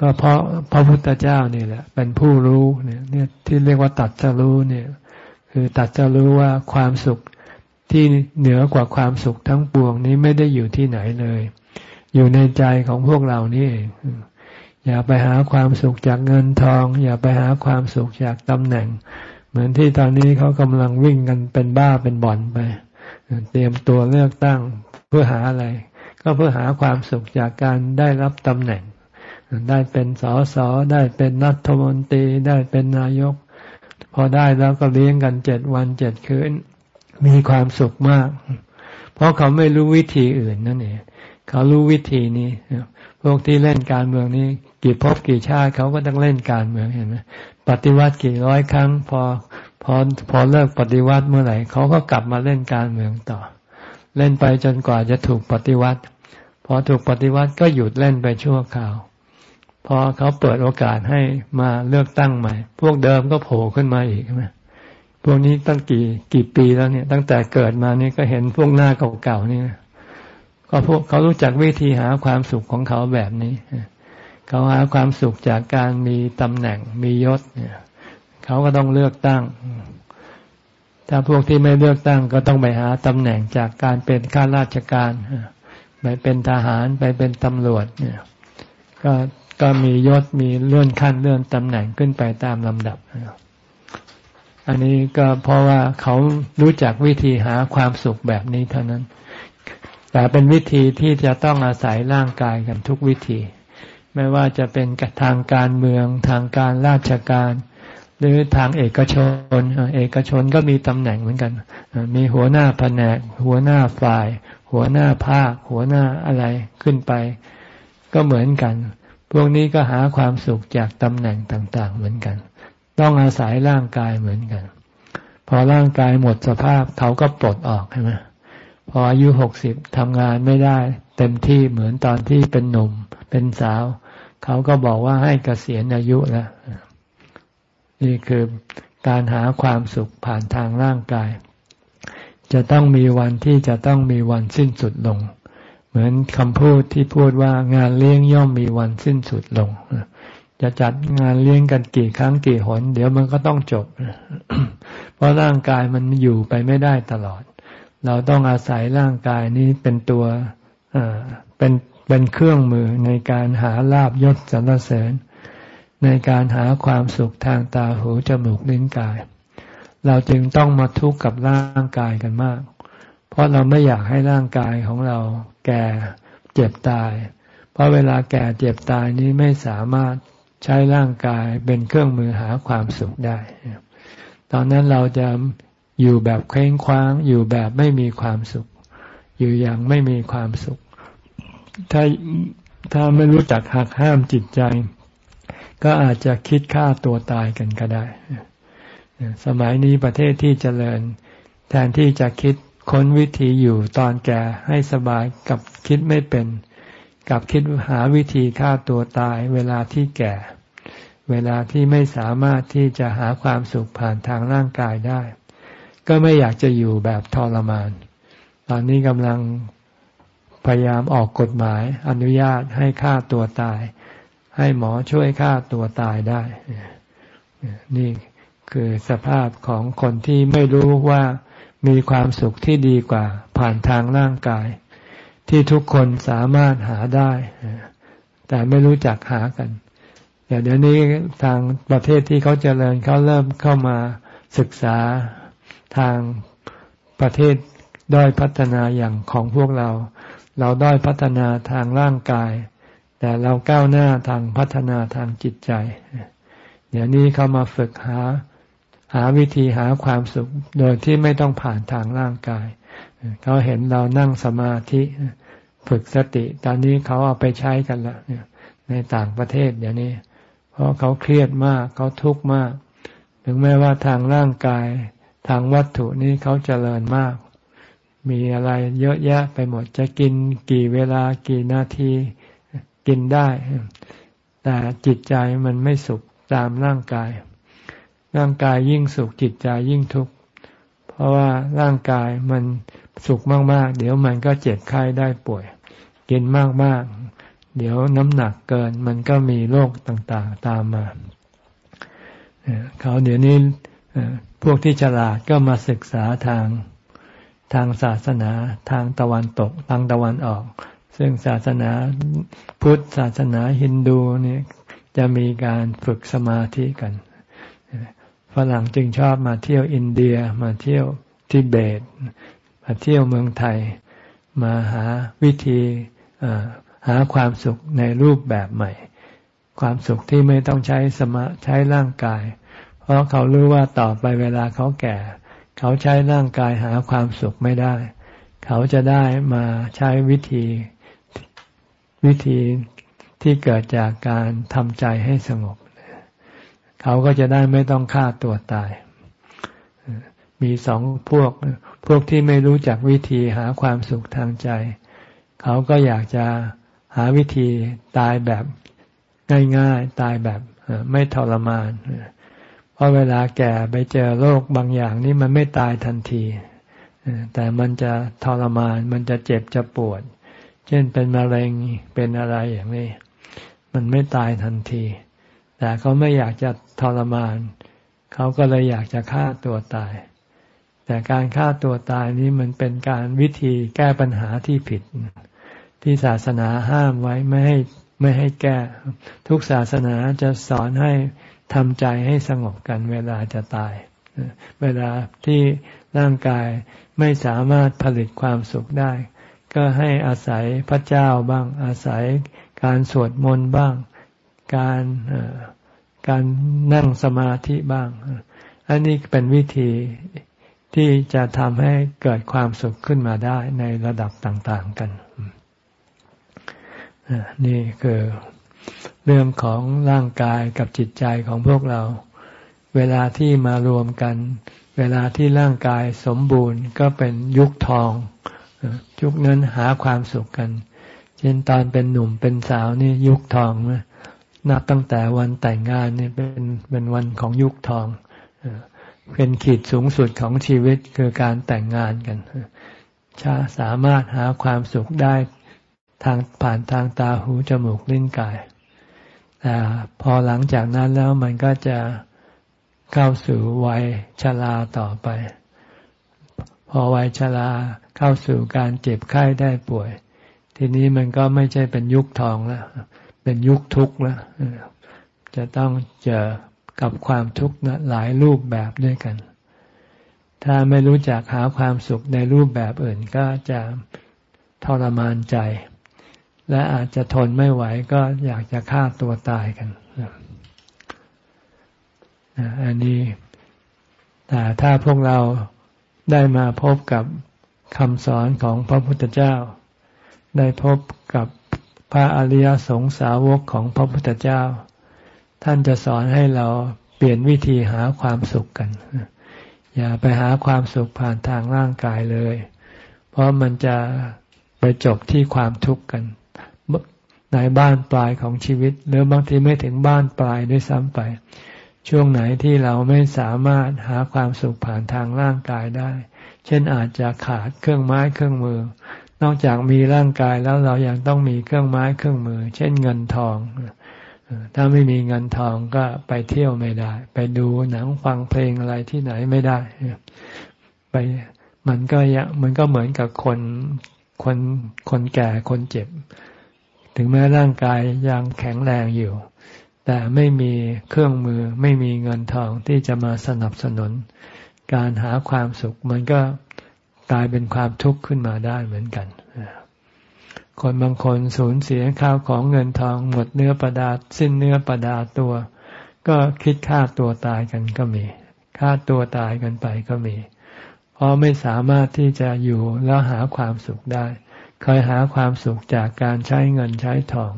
ก็เพราะพระพุทธเจ้านี่แหละ เป็นผู้รู้เนี่ยที่เรียกว่าตัดจะรู้เนี่ย คือตัดจะรู้ว่าความสุขที่เหนือกว่าความสุขทั้งปวงนี้ไม่ได้อยู่ที่ไหนเลย อยู่ในใจของพวกเรานี่เองอย่าไปหาความสุขจากเงินทอง อย่าไปหาความสุขจากตำแหน่ง เหมือนที่ตอนนี้เขากำลังวิ่งกันเป็นบ้าเป็นบ่อนไป เตรียมตัวเลือกตั้งเพื่อหาอะไร ก็เพื่อหาความสุขจากการได้รับตำแหน่ง ได้เป็นสสได้เป็นนัฐมนตรีได้เป็นนายก พอได้แล้วก็เลี้ยงกันเจ็ดวันเจ็ดคืนมีความสุขมาก เพราะเขาไม่รู้วิธีอื่นนั่นเองเขารู้วิธีนี้ พวกที่เล่นการเมืองนี้ กี่พบกี่ชาติเขาก็ต้องเล่นการเมืองเห็นไหมปฏิวัติกี่ร้อยครั้ง พอพอพอเลิกปฏิวัติเมื่อไหร่เขาก็กลับมาเล่นการเมืองต่อ เล่นไปจนกว่าจะถูกปฏิวัติ พอถูกปฏิวัติก็หยุดเล่นไปชั่วคราว พอเขาเปิดโอกาสให้มาเลือกตั้งใหม่ พวกเดิมก็โผล่ขึ้นมาอีกใช่ไหมพวกนี้ตั้งกี่กี่ปีแล้วเนี่ย ตั้งแต่เกิดมานี่ก็เห็นพวกหน้าเก่าๆนี่ก็พวกเขารู้จักวิธีหาความสุขของเขาแบบนี้ เขาหาความสุขจากการมีตำแหน่งมียศเนี่ยเขาก็ต้องเลือกตั้ง ถ้าพวกที่ไม่เลือกตั้งก็ต้องไปหาตำแหน่งจากการเป็นข้าราชการไปเป็นทหารไปเป็นตำรวจเนี่ย ก็ก็มียศมีเลื่อนขั้นเลื่อนตำแหน่งขึ้นไปตามลำดับ อันนี้ก็เพราะว่าเขารู้จักวิธีหาความสุขแบบนี้เท่านั้น แต่เป็นวิธีที่จะต้องอาศัยร่างกายกันทุกวิธี ไม่ว่าจะเป็นทางการเมืองทางการราชการ หรือทางเอกชน เอกชนก็มีตำแหน่งเหมือนกัน มีหัวหน้าแผนก หัวหน้าฝ่าย หัวหน้าภาค หัวหน้าอะไรขึ้นไป ก็เหมือนกัน พวกนี้ก็หาความสุขจากตำแหน่งต่าง ๆ เหมือนกัน ต้องอาศัยร่างกายเหมือนกัน พอร่างกายหมดสภาพเขาก็ปลดออกใช่ไหมพออายุหกสิบทำงานไม่ได้ เต็มที่เหมือนตอนที่เป็นหนุ่มเป็นสาว เขาก็บอกว่าให้เกษียณอายุแล้วนี่คือการหาความสุขผ่านทางร่างกาย จะต้องมีวันที่จะต้องมีวันสิ้นสุดลง เหมือนคำพูดที่พูดว่างานเลี้ยงย่อมมีวันสิ้นสุดลง จะจัดงานเลี้ยงกันกี่ครั้งกี่หน เดี๋ยวมันก็ต้องจบ เพราะร่างกายมันอยู่ไปไม่ได้ตลอด เราต้องอาศัยร่างกายนี้เป็นตัวเป็น เป็นเครื่องมือในการหาลาบยศสรรเสริญ ในการหาความสุขทางตาหูจมูกลิ้นกาย เราจึงต้องมาทุกข์กับร่างกายกันมาก เพราะเราไม่อยากให้ร่างกายของเราแก่เจ็บตาย เพราะเวลาแก่เจ็บตายนี้ไม่สามารถใช้ร่างกายเป็นเครื่องมือหาความสุขได้ ตอนนั้นเราจะอยู่แบบเคว้งคว้าง อยู่แบบไม่มีความสุข อยู่อย่างไม่มีความสุข ถ้าถ้าไม่รู้จักหักห้ามจิตใจ ก็อาจจะคิดฆ่าตัวตายกันก็ได้ สมัยนี้ประเทศที่เจริญ แทนที่จะคิดค้นวิธีอยู่ตอนแก่ให้สบายกับคิดไม่เป็นกับคิดหาวิธีฆ่าตัวตายเวลาที่แก่ เวลาที่ไม่สามารถที่จะหาความสุขผ่านทางร่างกายได้ ก็ไม่อยากจะอยู่แบบทรมาน ตอนนี้กำลัง พยายามออกกฎหมาย อนุญาตให้ฆ่าตัวตาย ให้หมอช่วยฆ่าตัวตายได้ นี่คือสภาพของคนที่ไม่รู้ว่ามีความสุขที่ดีกว่า ผ่านทางร่างกาย ที่ทุกคนสามารถหาได้ แต่ไม่รู้จักหากันแต่เดี๋ยวนี้ทางประเทศที่เขาเจริญเขาเริ่มเข้ามาศึกษาทางประเทศด้อยพัฒนาอย่างของพวกเรา เราด้อยพัฒนาทางร่างกาย แต่เราก้าวหน้าทางพัฒนาทางจิตใจ เดี๋ยวนี้เขามาฝึกหาหาวิธีหาความสุขโดยที่ไม่ต้องผ่านทางร่างกาย เขาเห็นเรานั่งสมาธิฝึกสติ ตอนนี้เขาเอาไปใช้กันละในต่างประเทศเดี๋ยวนี้ เพราะเขาเครียดมากเขาทุกข์มาก ถึงแม้ว่าทางร่างกาย ทางวัตถุนี้เขาเจริญมาก มีอะไรเยอะแยะไปหมดจะกินกี่เวลากี่นาทีกินได้ แต่จิตใจมันไม่สุขตามร่างกาย ร่างกายยิ่งสุขจิตใจยิ่งทุกข์เพราะว่าร่างกายมันสุขมากๆ เดี๋ยวมันก็เจ็บไข้ได้ป่วย กินมากๆ เดี๋ยวน้ำหนักเกินมันก็มีโรคต่างๆตามมาเขาเดี๋ยวนี้พวกที่ฉลาดก็มาศึกษาทาง ทางศาสนาทางตะวันตกทางตะวันออก ซึ่งศาสนาพุทธศาสนาฮินดูเนี่ยจะมีการฝึกสมาธิกันฝรั่งจึงชอบมาเที่ยวอินเดียมาเที่ยวทิเบต มาเที่ยวเมืองไทย มาหาวิธีหาความสุขในรูปแบบใหม่ ความสุขที่ไม่ต้องใช้สมาใช้ร่างกาย เพราะเขารู้ว่าต่อไปเวลาเขาแก่ เขาใช้ร่างกายหาความสุขไม่ได้ เขาจะได้มาใช้วิธีวิธีที่เกิดจากการทำใจให้สงบ เขาก็จะได้ไม่ต้องฆ่าตัวตาย มีสองพวก พวกที่ไม่รู้จักวิธีหาความสุขทางใจ เขาก็อยากจะหาวิธีตายแบบง่ายๆ ตายแบบไม่ทรมาน เพราะเวลาแก่ไปเจอโรคบางอย่างนี่มันไม่ตายทันที แต่มันจะทรมาน มันจะเจ็บจะปวด เช่นเป็นมะเร็งเป็นอะไรอย่างนี้ มันไม่ตายทันที แต่เขาไม่อยากจะทรมาน เขาก็เลยอยากจะฆ่าตัวตาย แต่การฆ่าตัวตายนี้มันเป็นการวิธีแก้ปัญหาที่ผิด ที่ศาสนาห้ามไว้ไม่ให้ไม่ให้แก้ ทุกศาสนาจะสอนให้ ทำใจให้สงบกันเวลาจะตาย เวลาที่ร่างกายไม่สามารถผลิตความสุขได้ ก็ให้อาศัยพระเจ้าบ้าง อาศัยการสวดมนต์บ้าง การการนั่งสมาธิบ้าง อันนี้เป็นวิธีที่จะทำให้เกิดความสุขขึ้นมาได้ในระดับต่าง ๆ กัน นี่คือ เรื่องของร่างกายกับจิตใจของพวกเรา เวลาที่มารวมกัน เวลาที่ร่างกายสมบูรณ์ก็เป็นยุคทอง ยุคนั้นหาความสุขกัน เช่นตอนเป็นหนุ่มเป็นสาวนี่ยุคทองนะนับตั้งแต่วันแต่งงานนี่เป็นเป็นวันของยุคทอง เป็นขีดสูงสุดของชีวิตคือการแต่งงานกันชาสามารถหาความสุขได้ทางผ่านทางตาหูจมูกลิ้นกาย แต่พอหลังจากนั้นแล้วมันก็จะเข้าสู่วัยชราต่อไป พอวัยชราเข้าสู่การเจ็บไข้ได้ป่วย ทีนี้มันก็ไม่ใช่เป็นยุคทองแล้ว เป็นยุคทุกข์แล้ว จะต้องเจอกับความทุกข์หลายรูปแบบด้วยกัน ถ้าไม่รู้จักหาความสุขในรูปแบบอื่นก็จะทรมานใจ และอาจจะทนไม่ไหวก็อยากจะฆ่าตัวตายกันอันนี้ แต่ถ้าพวกเราได้มาพบกับคำสอนของพระพุทธเจ้า ได้พบกับพระอริยสงสาวกของพระพุทธเจ้า ท่านจะสอนให้เราเปลี่ยนวิธีหาความสุขกัน อย่าไปหาความสุขผ่านทางร่างกายเลย เพราะมันจะไปจบที่ความทุกข์กัน ในบ้านปลายของชีวิต หรือบางทีไม่ถึงบ้านปลายด้วยซ้ำไป ช่วงไหนที่เราไม่สามารถหาความสุขผ่านทางร่างกายได้ เช่นอาจจะขาดเครื่องไม้เครื่องมือ นอกจากมีร่างกายแล้วเรายังต้องมีเครื่องไม้เครื่องมือ เช่นเงินทองถ้าไม่มีเงินทองก็ไปเที่ยวไม่ได้ ไปดูหนังฟังเพลงอะไรที่ไหนไม่ได้ ไปมันก็ยมันก็เหมือนกับคนคนคนแก่คนเจ็บ ถึงแม้ร่างกายยังแข็งแรงอยู่ แต่ไม่มีเครื่องมือไม่มีเงินทองที่จะมาสนับสนุน การหาความสุขมันก็กลายเป็นความทุกข์ขึ้นมาได้เหมือนกันคนบางคนสูญเสียข้าวของเงินทองหมดเนื้อประดาสิ้นเนื้อประดาตัว ก็คิดฆ่าตัวตายกันก็มีฆ่าตัวตายกันไปก็มี เพราะไม่สามารถที่จะอยู่แล้วหาความสุขได้ เคยหาความสุขจากการใช้เงินใช้ทอง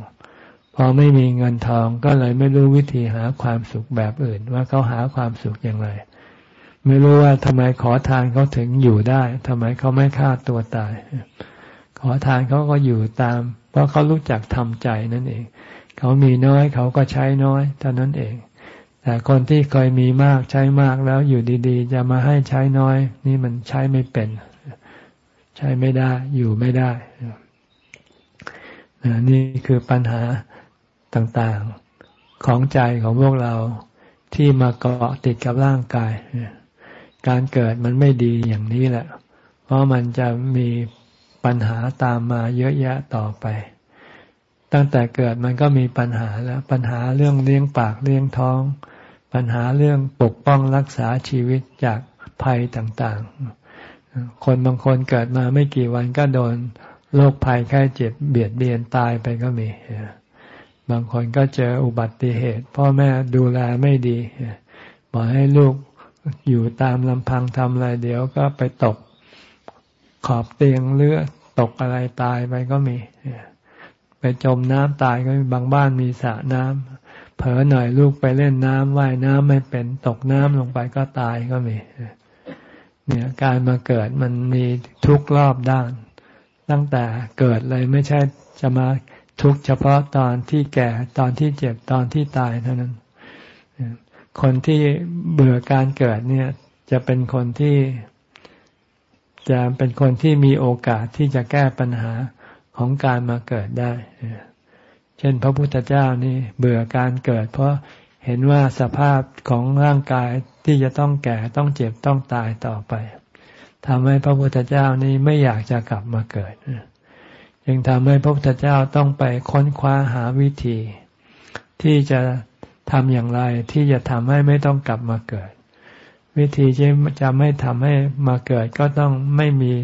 พอไม่มีเงินทองก็เลยไม่รู้วิธีหาความสุขแบบอื่น ว่าเขาหาความสุขอย่างไร ไม่รู้ว่าทำไมขอทานเขาถึงอยู่ได้ทำไมเขาไม่ฆ่าตัวตาย ขอทานเขาก็อยู่ตาม เพราะเขารู้จักทำใจนั่นเอง เขามีน้อยเขาก็ใช้น้อยเท่านั้นเองแต่คนที่เคยมีมากใช้มากแล้วอยู่ดี ๆ จะมาให้ใช้น้อย นี่มันใช้ไม่เป็น ใช้ไม่ได้อยู่ไม่ได้นี่คือปัญหาต่างๆของใจของพวกเราที่มาเกาะติดกับร่างกาย การเกิดมันไม่ดีอย่างนี้แหละ เพราะมันจะมีปัญหาตามมาเยอะแยะต่อไป ตั้งแต่เกิดมันก็มีปัญหาแล้ว ปัญหาเรื่องเลี้ยงปากเลี้ยงท้อง ปัญหาเรื่องปกป้องรักษาชีวิตจากภัยต่างๆ คนบางคนเกิดมาไม่กี่วันก็โดนโรคภัยไข้เจ็บเบียดเบียนตายไปก็มี บางคนก็เจออุบัติเหตุ พ่อแม่ดูแลไม่ดีบอกให้ลูกอยู่ตามลำพังทำอะไรเดี๋ยวก็ไปตกขอบเตียงเลือตกอะไรตายไปก็มี ไปจมน้ำตายก็มีบางบ้านมีสระน้ำเผลอหน่อยลูกไปเล่นน้ำว่ายน้ำไม่เป็นตกน้ำลงไปก็ตายก็มี เนี่ยการมาเกิดมันมีทุกรอบด้าน ตั้งแต่เกิดเลยไม่ใช่จะมาทุกเฉพาะตอนที่แก่ตอนที่เจ็บตอนที่ตายเท่านั้น คนที่เบื่อการเกิดเนี่ย จะเป็นคนที่ จะเป็นคนที่มีโอกาสที่จะแก้ปัญหาของการมาเกิดได้ เช่นพระพุทธเจ้านี่เบื่อการเกิด เพราะ เห็นว่าสภาพของร่างกายที่จะต้องแก่ต้องเจ็บต้องตายต่อไปทำให้พระพุทธเจ้านี่ไม่อยากจะกลับมาเกิดจึงทำให้พระพุทธเจ้าต้องไปค้นคว้าหาวิธี ที่จะทำอย่างไรที่จะทำให้ไม่ต้องกลับมาเกิด วิธีที่จะไม่ทำให้มาเกิดก็ต้องไม่มี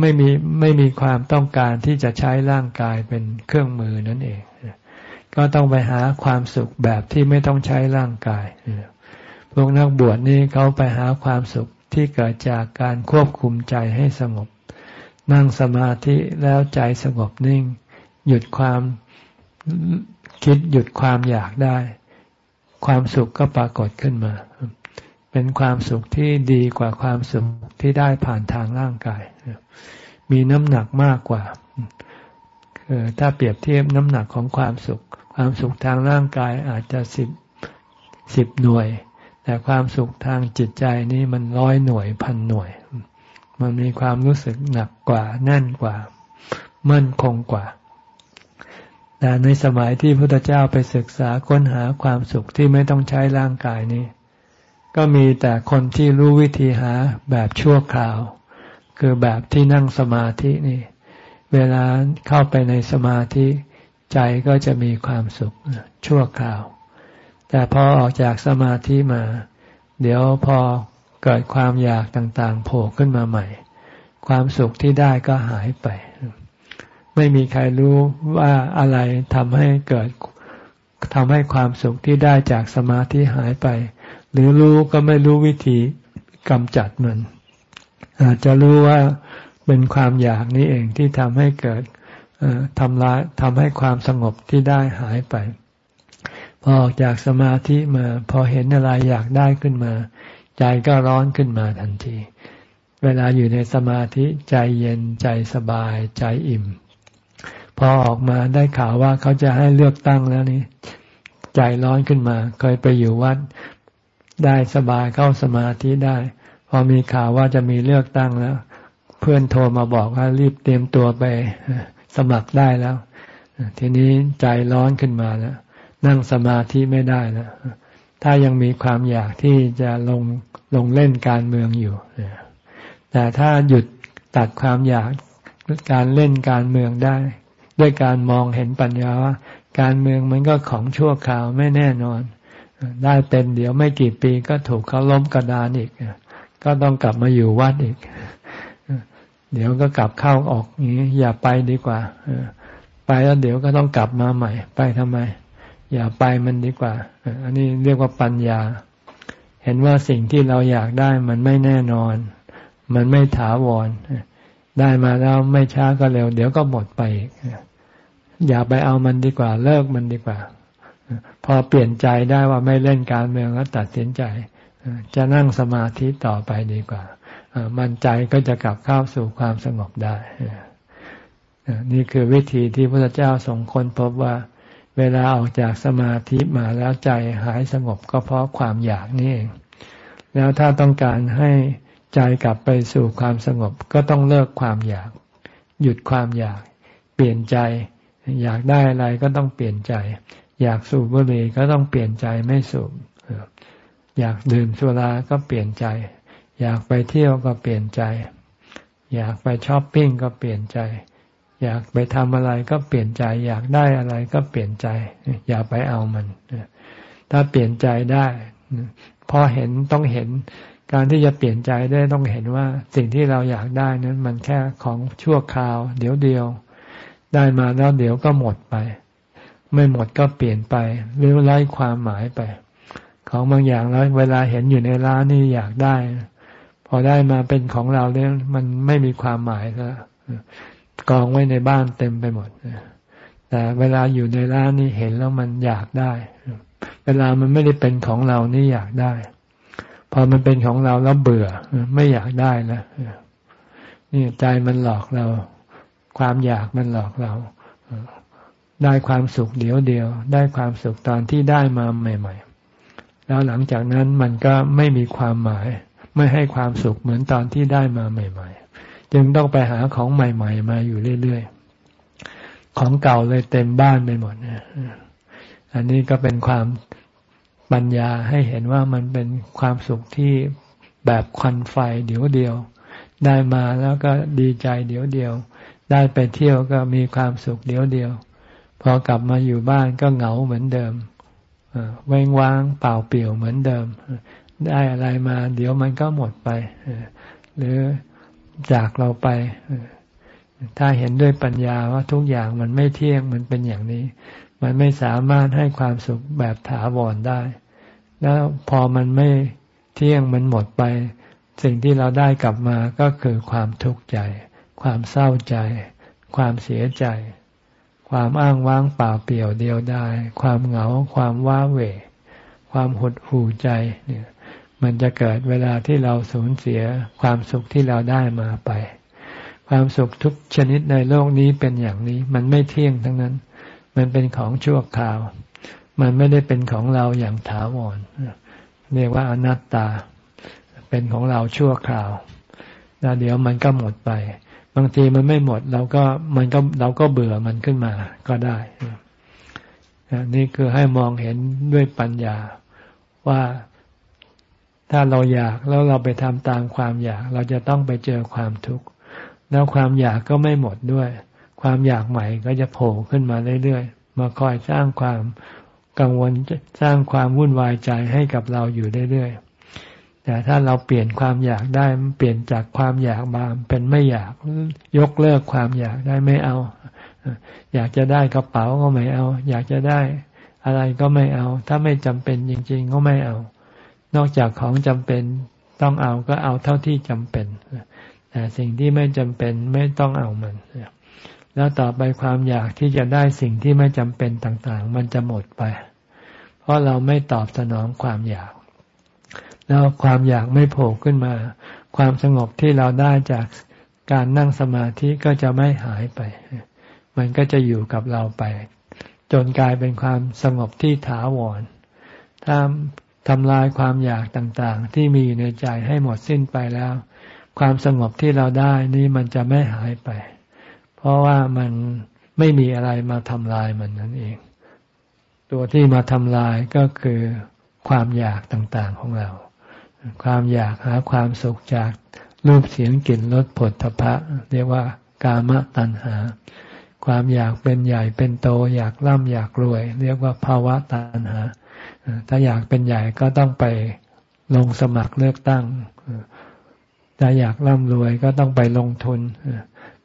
ไม่มีไม่มีความต้องการที่จะใช้ร่างกายเป็นเครื่องมือนั่นเอง ก็ต้องไปหาความสุขแบบที่ไม่ต้องใช้ร่างกายพวกนักบวชนี่เขาไปหาความสุขที่เกิดจากการควบคุมใจให้สงบ นั่งสมาธิแล้วใจสงบนิ่ง หยุดความคิดหยุดความอยากได้ ความสุขก็ปรากฏขึ้นมา เป็นความสุขที่ดีกว่าความสุขที่ได้ผ่านทางร่างกาย มีน้ำหนักมากกว่าถ้าเปรียบเทียบน้ำหนักของความสุข ความสุขทางร่างกายอาจจะสิบสิบหน่วย แต่ความสุขทางจิตใจนี่มันร้อยหน่วยพันหน่วย มันมีความรู้สึกหนักกว่าแน่นกว่า มั่นคงกว่าแต่ในสมัยที่พระพุทธเจ้าไปศึกษาค้นหาความสุขที่ไม่ต้องใช้ร่างกายนี้ ก็มีแต่คนที่รู้วิธีหาแบบชั่วคราว คือแบบที่นั่งสมาธินี่ เวลาเข้าไปในสมาธิ ใจก็จะมีความสุขชั่วคราว แต่พอออกจากสมาธิมา เดี๋ยวพอเกิดความอยากต่างๆ โผล่ขึ้นมาใหม่ ความสุขที่ได้ก็หายไป ไม่มีใครรู้ว่าอะไรทำให้เกิดทำให้ความสุขที่ได้จากสมาธิหายไป หรือรู้ก็ไม่รู้วิธีกำจัดมันอาจจะรู้ว่าเป็นความอยากนี้เองที่ทำให้เกิด ทำลายทำให้ความสงบที่ได้หายไป พอออกจากสมาธิมา พอเห็นอะไรอยากได้ขึ้นมา ใจก็ร้อนขึ้นมาทันที เวลาอยู่ในสมาธิใจเย็นใจสบายใจอิ่ม พอออกมาได้ข่าวว่าเขาจะให้เลือกตั้งแล้วนี่ใจร้อนขึ้นมาเคยไปอยู่วัดได้สบายเข้าสมาธิได้ พอมีข่าวว่าจะมีเลือกตั้งแล้ว เพื่อนโทรมาบอกว่ารีบเตรียมตัวไป สมัครได้แล้ว ทีนี้ใจร้อนขึ้นมาแล้วนั่งสมาธิไม่ได้แล้วถ้ายังมีความอยากที่จะลงลงเล่นการเมืองอยู่แต่ถ้าหยุดตัดความอยากการเล่นการเมืองได้ ด้วยการมองเห็นปัญญาว่าการเมืองมันก็ของชั่วคราวไม่แน่นอน ได้เป็นเดี๋ยวไม่กี่ปีก็ถูกเขาล้มกระดานอีก ก็ต้องกลับมาอยู่วัดอีก เดี๋ยวก็กลับเข้าออกอย่างนี้อย่าไปดีกว่าไปแล้วเดี๋ยวก็ต้องกลับมาใหม่ ไปทำไม อย่าไปมันดีกว่าอันนี้เรียกว่าปัญญา เห็นว่าสิ่งที่เราอยากได้มันไม่แน่นอน มันไม่ถาวรได้มาแล้วไม่ช้าก็เร็ว เดี๋ยวก็หมดไปอย่าไปเอามันดีกว่า เลิกมันดีกว่า พอเปลี่ยนใจได้ว่าไม่เล่นการเมืองแล้วตัดสินใจ จะนั่งสมาธิต่อไปดีกว่า มันใจก็จะกลับเข้าสู่ความสงบได้นี่คือวิธีที่พระเจ้าทรงค้นพบว่า เวลาออกจากสมาธิมาแล้วใจหายสงบก็เพราะความอยากนี่เองแล้วถ้าต้องการให้ใจกลับไปสู่ความสงบ ก็ต้องเลิกความอยาก หยุดความอยาก เปลี่ยนใจ อยากได้อะไรก็ต้องเปลี่ยนใจ อยากสูบบุหรี่ก็ต้องเปลี่ยนใจไม่สูบอยากดื่มสุราก็เปลี่ยนใจ อยากไปเที่ยวก็เปลี่ยนใจ อยากไปช้อปปิ้งก็เปลี่ยนใจ อยากไปทำอะไรก็เปลี่ยนใจ อยากได้อะไรก็เปลี่ยนใจ อย่าไปเอามัน ถ้าเปลี่ยนใจได้พอเห็นต้องเห็นการที่จะเปลี่ยนใจได้ต้องเห็นว่าสิ่งที่เราอยากได้นั้น มันแค่ของชั่วคราว เดี๋ยวเดียว ได้มาแล้วเดี๋ยวก็หมดไป ไม่หมดก็เปลี่ยนไปหรือไร้ความหมายไป ของบางอย่างแล้วเวลาเห็นอยู่ในร้านนี่อยากได้ พอได้มาเป็นของเราเนี่ยมันไม่มีความหมายแล้วกองไว้ในบ้านเต็มไปหมดแต่เวลาอยู่ในร้านนี่เห็นแล้วมันอยากได้ เวลามันไม่ได้เป็นของเรานี่อยากได้ พอมันเป็นของเราแล้วเบื่อ ไม่อยากได้แล้วนี่ใจมันหลอกเรา ความอยากมันหลอกเราได้ความสุขเดียวเดียว ได้ความสุขตอนที่ได้มาใหม่ ๆ แล้วหลังจากนั้นมันก็ไม่มีความหมาย ไม่ให้ความสุขเหมือนตอนที่ได้มาใหม่ ๆ จึงต้องไปหาของใหม่ ๆ มาอยู่เรื่อยๆ ของเก่าเลยเต็มบ้านไปหมดอันนี้ก็เป็นความปัญญาให้เห็นว่ามันเป็นความสุขที่แบบควันไฟเดี๋ยวเดียว ได้มาแล้วก็ดีใจเดี๋ยวเดียว ได้ไปเที่ยวก็มีความสุขเดี๋ยวเดียว พอกลับมาอยู่บ้านก็เหงาเหมือนเดิมเว้งว้างเปล่าเปลี่ยวเหมือนเดิม ได้อะไรมา เดี๋ยวมันก็หมดไป หรือจากเราไป ถ้าเห็นด้วยปัญญาว่าทุกอย่างมันไม่เที่ยงมันเป็นอย่างนี้ มันไม่สามารถให้ความสุขแบบถาวรได้ แล้วพอมันไม่เที่ยงมันหมดไป สิ่งที่เราได้กลับมาก็คือความทุกข์ใจ ความเศร้าใจ ความเสียใจ ความอ้างว้างเปล่าเปลี่ยวเดียวได้ความเหงา ความว้าเหวความหดหู่ใจเนี่ย มันจะเกิดเวลาที่เราสูญเสียความสุขที่เราได้มาไป ความสุขทุกชนิดในโลกนี้เป็นอย่างนี้ มันไม่เที่ยงทั้งนั้น มันเป็นของชั่วคราว มันไม่ได้เป็นของเราอย่างถาวรเรียกว่าอนัตตา เป็นของเราชั่วคราวแล้วเดี๋ยวมันก็หมดไป บางทีมันไม่หมดเราก็มันก็เราก็เบื่อมันขึ้นมาก็ได้นี่คือให้มองเห็นด้วยปัญญาว่า ถ้าเราอยากแล้วเราไปทำตามความอยาก เราจะต้องไปเจอความทุกข์ แล้วความอยากก็ไม่หมดด้วย ความอยากใหม่ก็จะโผล่ขึ้นมาเรื่อยๆ มาคอยสร้างความกังวลสร้างความวุ่นวายใจให้กับเราอยู่เรื่อยๆ แต่ถ้าเราเปลี่ยนความอยากได้เปลี่ยนจากความอยากมาเป็นไม่อยากยกเลิกความอยากได้ไม่เอา อยากจะได้กระเป๋าก็ไม่เอา อยากจะได้อะไรก็ไม่เอา ถ้าไม่จำเป็นจริง ๆ ก็ไม่เอา นอกจากของจำเป็นต้องเอาก็เอาเท่าที่จำเป็นแต่สิ่งที่ไม่จำเป็นไม่ต้องเอามันแล้วต่อไปความอยากที่จะได้สิ่งที่ไม่จำเป็นต่างๆ มันจะหมดไป เพราะเราไม่ตอบสนองความอยาก แล้วความอยากไม่โผล่ขึ้นมา ความสงบที่เราได้จากการนั่งสมาธิก็จะไม่หายไป มันก็จะอยู่กับเราไป จนกลายเป็นความสงบที่ถาวร ถ้า ทำลายความอยากต่างๆ ที่มีอยู่ในใจให้หมดสิ้นไปแล้ว ความสงบที่เราได้นี่มันจะไม่หายไป เพราะว่ามันไม่มีอะไรมาทำลายมันนั่นเอง ตัวที่มาทำลายก็คือความอยากต่างๆของเรา ความอยากหาความสุขจากรูปเสียงกลิ่นรสผลทพะ เรียกว่ากามตัณหา ความอยากเป็นใหญ่เป็นโต อยากร่ำอยากรวย เรียกว่าภาวะตัณหา ถ้าอยากเป็นใหญ่ก็ต้องไปลงสมัครเลือกตั้ง ถ้าอยากร่ำรวยก็ต้องไปลงทุน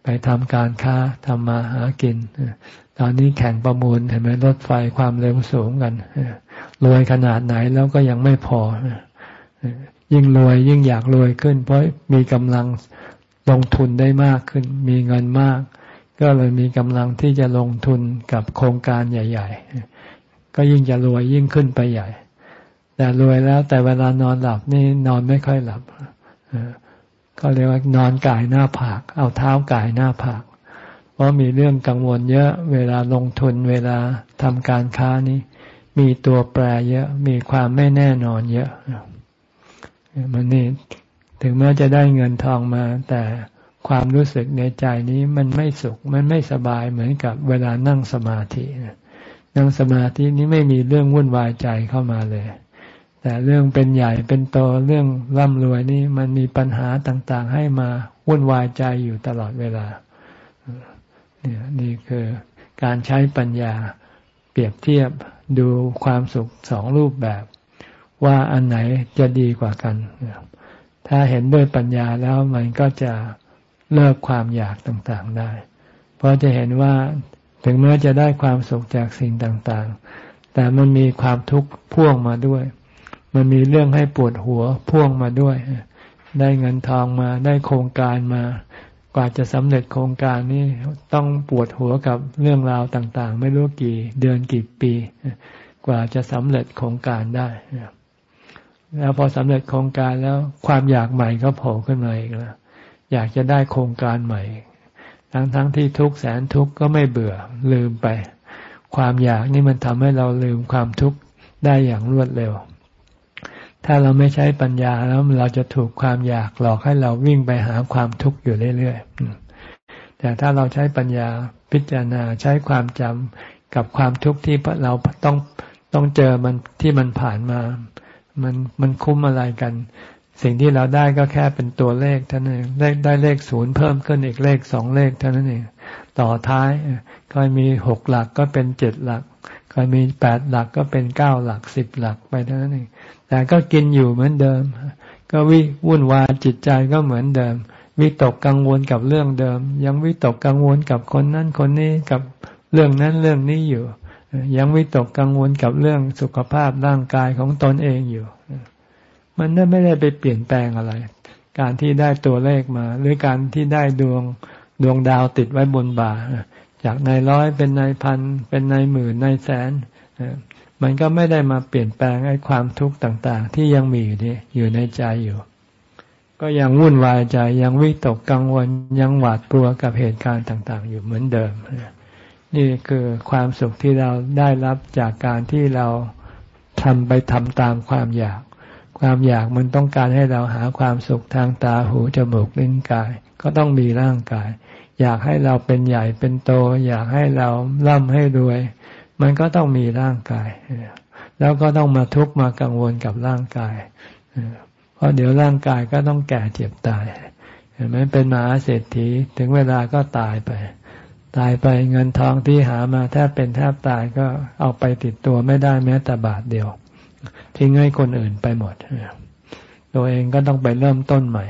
ไปทำการค้าทำมาหากิน ตอนนี้แข่งประมูลเห็นไหมรถไฟความเร็วสูงกัน รวยขนาดไหนแล้วก็ยังไม่พอ ยิ่งรวยยิ่งอยากรวยขึ้น เพราะมีกำลังลงทุนได้มากขึ้น มีเงินมาก ก็เลยมีกำลังที่จะลงทุนกับโครงการใหญ่ ๆ ก็ยิ่งจะรวยยิ่งขึ้นไปใหญ่ แต่รวยแล้ว แต่เวลานอนหลับนี่นอนไม่ค่อยหลับก็เรียกว่านอนกายหน้าผาก เอาเท้ากายหน้าผาก เพราะมีเรื่องกังวลเยอะ เวลาลงทุนเวลาทำการค้านี้ มีตัวแปรเยอะ มีความไม่แน่นอนเยอะมันนี่ถึงแม้จะได้เงินทองมา แต่ความรู้สึกในใจนี้มันไม่สุข มันไม่สบายเหมือนกับเวลานั่งสมาธินั่ นั่งสมาธินี้ไม่มีเรื่องวุ่นวายใจเข้ามาเลย แต่เรื่องเป็นใหญ่เป็นโตเรื่องร่ำรวยนี่มันมีปัญหาต่างๆ ให้มาวุ่นวายใจอยู่ตลอดเวลาเนี่ยนี่คือการใช้ปัญญาเปรียบเทียบดูความสุขสองรูปแบบ ว่าอันไหนจะดีกว่ากัน ถ้าเห็นด้วยปัญญาแล้วมันก็จะเลิกความอยากต่างๆได้ เพราะจะเห็นว่า ถึงแม้จะได้ความสุขจากสิ่งต่างๆ แต่มันมีความทุกข์พ่วงมาด้วย มันมีเรื่องให้ปวดหัวพ่วงมาด้วย ได้เงินทองมา ได้โครงการมา กว่าจะสำเร็จโครงการนี้ต้องปวดหัวกับเรื่องราวต่างๆ ไม่รู้กี่เดือนกี่ปี กว่าจะสำเร็จโครงการได้ แล้วพอสำเร็จโครงการแล้วความอยากใหม่ก็โผล่ขึ้นมาอีกแล้ว อยากจะได้โครงการใหม่ ทั้งๆทที่ทุกแสนทุกก็ไม่เบื่อลืมไป ความอยากนี่มันทำให้เราลืมความทุกข์ได้อย่างรวดเร็ว ถ้าเราไม่ใช้ปัญญาแล้วเราจะถูกความอยากหลอกให้เราวิ่งไปหาความทุกข์อยู่เรื่อยๆ แต่ถ้าเราใช้ปัญญาพิจารณาใช้ความจำกับความทุกข์ที่เราต้องต้องเจอมันที่มันผ่านมา มันมันคุ้มอะไรกัน สิ่งที่เราได้ก็แค่เป็นตัวเลขเท่านั้นเองได้ได้เลขศูนย์เพิ่มขึ้นอีกเลขสองเลขเท่านั้นเองต่อท้ายก็มีหกหลักก็เป็นเจ็ดหลัก ก็มีแปดหลักก็เป็นเก้าหลักสิบหลักไปเท่านั้นเองแต่ก็กินอยู่เหมือนเดิม ก็วิวุ่นวายจิตใจก็เหมือนเดิม วิตกกังวลกับเรื่องเดิม ยังวิตกกังวลกับคนนั้นคนนี้กับเรื่องนั้นเรื่องนี้อยู่ ยังวิตกกังวลกับเรื่องสุขภาพร่างกายของตนเองอยู่ มันไม่ได้ไปเปลี่ยนแปลงอะไร การที่ได้ตัวเลขมา หรือการที่ได้ดวงดวงดาวติดไว้บนบ่า จากนายร้อยเป็นนายพัน เป็นนายหมื่นนายแสน มันก็ไม่ได้มาเปลี่ยนแปลงไอ้ความทุกข์ต่างๆ ที่ยังมีอยู่นี่อยู่ในใจอยู่ ก็ยังวุ่นวายใจยังวิตกกังวลยังหวาดกลัวกับเหตุการณ์ต่างๆ อยู่เหมือนเดิม นี่คือความสุขที่เราได้รับจากการที่เราทำไปทำตามความอยาก ความอยากมันต้องการให้เราหาความสุขทางตาหูจมูกลิ้นกาย ก็ต้องมีร่างกาย อยากให้เราเป็นใหญ่เป็นโต อยากให้เราร่ำให้รวย มันก็ต้องมีร่างกาย แล้วก็ต้องมาทุกข์มากังวลกับร่างกาย เพราะเดี๋ยวร่างกายก็ต้องแก่เจ็บตายเห็นไหมเป็นมหาเศรษฐีถึงเวลาก็ตายไป ตายไปเงินทองที่หามาแทบเป็นแทบตายก็เอาไปติดตัวไม่ได้แม้แต่บาทเดียว ทิ้งให้คนอื่นไปหมด ตัวเองก็ต้องไปเริ่มต้นใหม่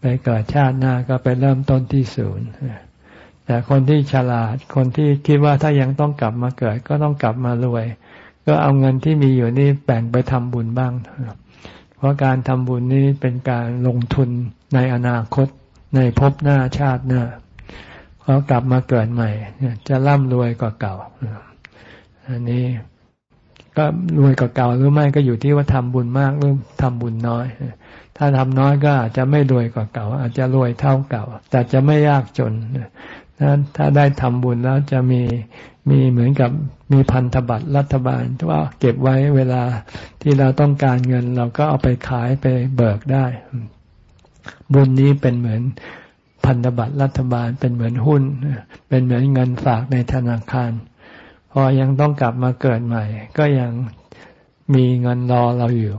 ไปเกิดชาติหน้าก็ไปเริ่มต้นที่ศูนย์แต่คนที่ฉลาด คนที่คิดว่าถ้ายังต้องกลับมาเกิด ก็ต้องกลับมารวย ก็เอาเงินที่มีอยู่นี่แบ่งไปทำบุญบ้าง เพราะการทำบุญนี้เป็นการลงทุนในอนาคต ในภพหน้าชาติหน้าพอกลับมาเกิดใหม่จะร่ำรวยกว่าเก่า อันนี้ ก็รวยกว่าเก่าหรือไม่ก็อยู่ที่ว่าทำบุญมากหรือทำบุญน้อย ถ้าทำน้อยก็อาจจะไม่รวยกว่าเก่า อาจจะรวยเท่าเก่า แต่จะไม่ยากจนถ้าได้ทำบุญแล้วจะมีมีเหมือนกับมีพันธบัตรรัฐบาลว่าเก็บไว้เวลาที่เราต้องการเงิน เราก็เอาไปขายไปเบิกได้ บุญนี้เป็นเหมือนพันธบัตรรัฐบาลเป็นเหมือนหุ้น เป็นเหมือนเงินฝากในธนาคาร พอยังต้องกลับมาเกิดใหม่ ก็ยังมีเงินรอเราอยู่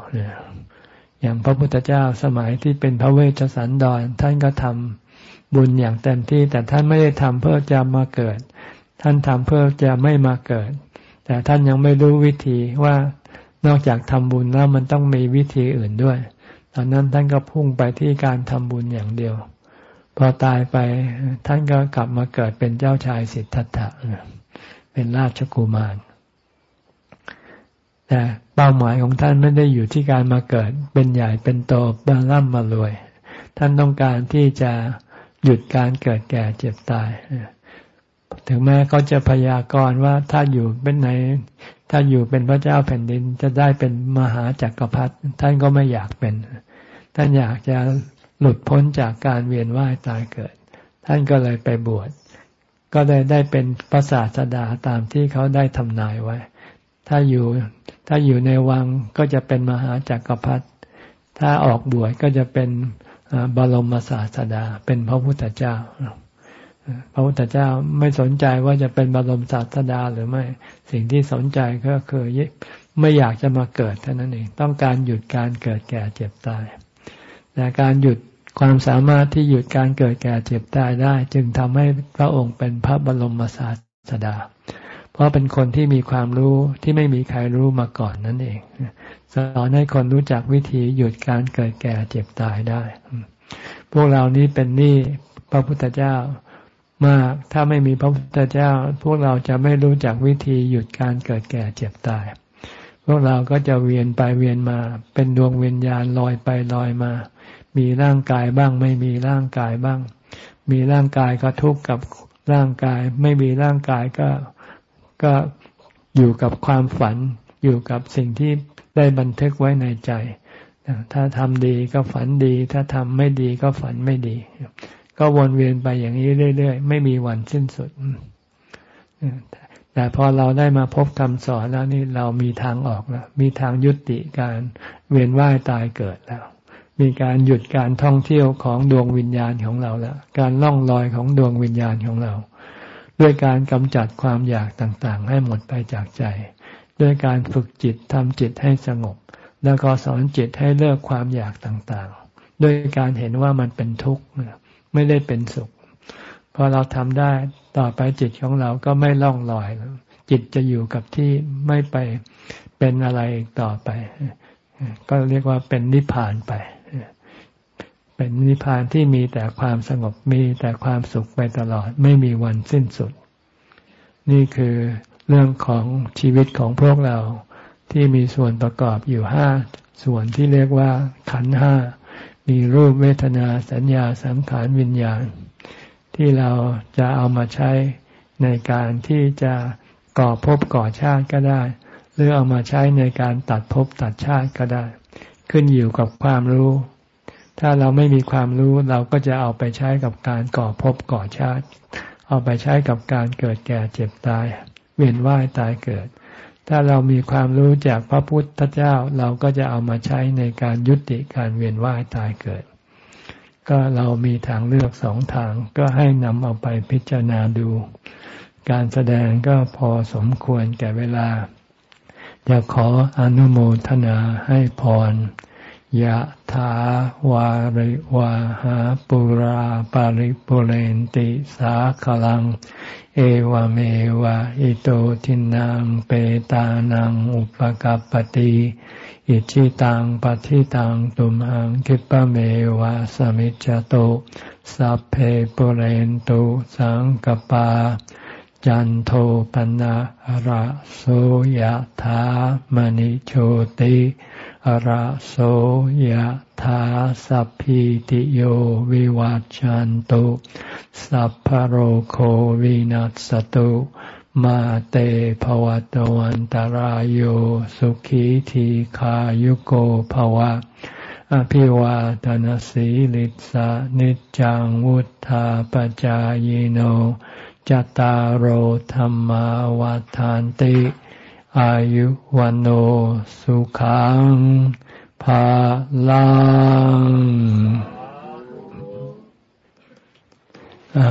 อย่างพระพุทธเจ้าสมัยที่เป็นพระเวชสันดร ท่านก็ทำบุญอย่างเต็มที่ แต่ท่านไม่ได้ทำเพื่อจะมาเกิด ท่านทำเพื่อจะไม่มาเกิด แต่ท่านยังไม่รู้วิธีว่านอกจากทำบุญแล้วมันต้องมีวิธีอื่นด้วยตอนนั้นท่านก็พุ่งไปที่การทำบุญอย่างเดียว พอตายไปท่านก็กลับมาเกิดเป็นเจ้าชายสิทธัตถะ เป็นราชกุมาร แต่เป้าหมายของท่านไม่ได้อยู่ที่การมาเกิดเป็นใหญ่เป็นโตบาร่ำมารวย ท่านต้องการที่จะหยุดการเกิดแก่เจ็บตาย ถึงแม้เขาจะพยากรณ์ว่าถ้าอยู่เป็นไหน ถ้าอยู่เป็นพระเจ้าแผ่นดินจะได้เป็นมหาจักรพรรดิท่านก็ไม่อยากเป็น ท่านอยากจะหลุดพ้นจากการเวียนว่ายตายเกิด ท่านก็เลยไปบวช ก็ได้ได้เป็นพระศาสดาตามที่เขาได้ทำนายไว้ ถ้าอยู่ถ้าอยู่ในวังก็จะเป็นมหาจักรพรรดิถ้าออกบวชก็จะเป็นบรมศาสดา เป็นพระพุทธเจ้า พระพุทธเจ้าไม่สนใจว่าจะเป็นบรมศาสดาหรือไม่ สิ่งที่สนใจก็คือไม่อยากจะมาเกิดเท่านั้นเอง ต้องการหยุดการเกิดแก่เจ็บตาย แต่การหยุด ความสามารถที่หยุดการเกิดแก่เจ็บตายได้ จึงทำให้พระองค์เป็นพระบรมศาสดา เพราะเป็นคนที่มีความรู้ที่ไม่มีใครรู้มาก่อนนั่นเอง สอนให้คนรู้จักวิธีหยุดการเกิดแก่เจ็บตายได้ พวกเรานี้เป็นหนี้พระพุทธเจ้ามาก ถ้าไม่มีพระพุทธเจ้า พวกเราจะไม่รู้จักวิธีหยุดการเกิดแก่เจ็บตาย พวกเราก็จะเวียนไปเวียนมา เป็นดวงวิญญาณลอยไปลอยมา มีร่างกายบ้าง ไม่มีร่างกายบ้าง มีร่างกายก็ทุกข์กับร่างกาย ไม่มีร่างกายก็ก็อยู่กับความฝัน อยู่กับสิ่งที่ได้บันทึกไว้ในใจ ถ้าทำดีก็ฝันดี ถ้าทำไม่ดีก็ฝันไม่ดี ก็วนเวียนไปอย่างนี้เรื่อยๆ ไม่มีวันสิ้นสุด แต่พอเราได้มาพบคำสอนแล้วนี่เรามีทางออกแล้ว มีทางยุติการเวียนว่ายตายเกิดแล้ว มีการหยุดการท่องเที่ยวของดวงวิญญาณของเราแล้วการล่องลอยของดวงวิญญาณของเรา ด้วยการกำจัดความอยากต่างๆ ให้หมดไปจากใจ ด้วยการฝึกจิตทำจิตให้สงบ แล้วก็สอนจิตให้เลิกความอยากต่างๆ ด้วยการเห็นว่ามันเป็นทุกข์ไม่ได้เป็นสุขพอเราทำได้ต่อไปจิตของเราก็ไม่ล่องลอย จิตจะอยู่กับที่ไม่ไปเป็นอะไรต่อไป ก็เรียกว่าเป็นนิพพานไป เป็นนิพพานที่มีแต่ความสงบมีแต่ความสุขไปตลอดไม่มีวันสิ้นสุด นี่คือเรื่องของชีวิตของพวกเราที่มีส่วนประกอบอยู่ห้าส่วนที่เรียกว่าขันห้ามีรูปเวทนาสัญญาสังขารวิญญาณ ที่เราจะเอามาใช้ในการที่จะก่อภพก่อชาติก็ได้ หรือเอามาใช้ในการตัดภพตัดชาติก็ได้ ขึ้นอยู่กับความรู้ ถ้าเราไม่มีความรู้เราก็จะเอาไปใช้กับการก่อภพก่อชาติ เอาไปใช้กับการเกิดแก่เจ็บตาย เวียนว่ายตายเกิด ถ้าเรามีความรู้จากพระพุทธเจ้า เราก็จะเอามาใช้ในการยุติการเวียนว่ายตายเกิด ก็เรามีทางเลือกสองทางก็ให้นำเอาไปพิจารณาดู การแสดงก็พอสมควรแก่เวลา จะขออนุโมทนาให้พร ยะถาวาริวาหาปุราปาริปุเรนติสาขลัง เอวเมวะอิโตทินังเปตานังอุปกัรปติอิชิตังปฏิตังตุมหังคิปะเมวะสมิจจโตสัพเพปุเรนตุสังกปา จันโทปนะระโสยธามณิโชติ ระโสยธาสัพพิติโยวิวัจจันตุสัพพโรโควินัสตุมาเตภวตวันตารโยสุขีทีขายุโกภวะ อภิวาทนสีลิสานิจังวุธาปจายโนจตารโหธรรมวาทานติ อายุวันโอสุขังภาลัง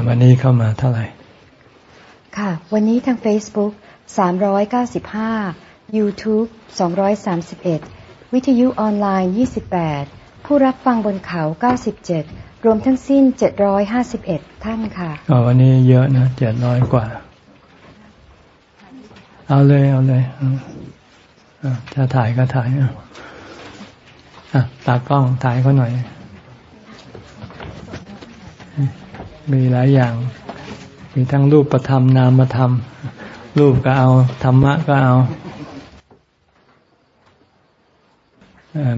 วันนี้เข้ามาเท่าไหร่ ค่ะ วันนี้ทาง Facebook 395 YouTube 231 วิทยุออนไลน์ 28 ผู้รับฟังบนเขา 97 รวมทั้งสิ้นเจ็ดร้อยห้าสิบเอ็ดท่านค่ะอ๋อวันนี้เยอะนะเจ็ดร้อยกว่า เอาเลยเอาเลยถ้าถ่ายก็ถ่ายอะตากล้องถ่ายเขาหน่อย มีหลายอย่าง มีทั้งรูปประธรรมนามธรรม รูปก็เอา ธรรมะก็เอา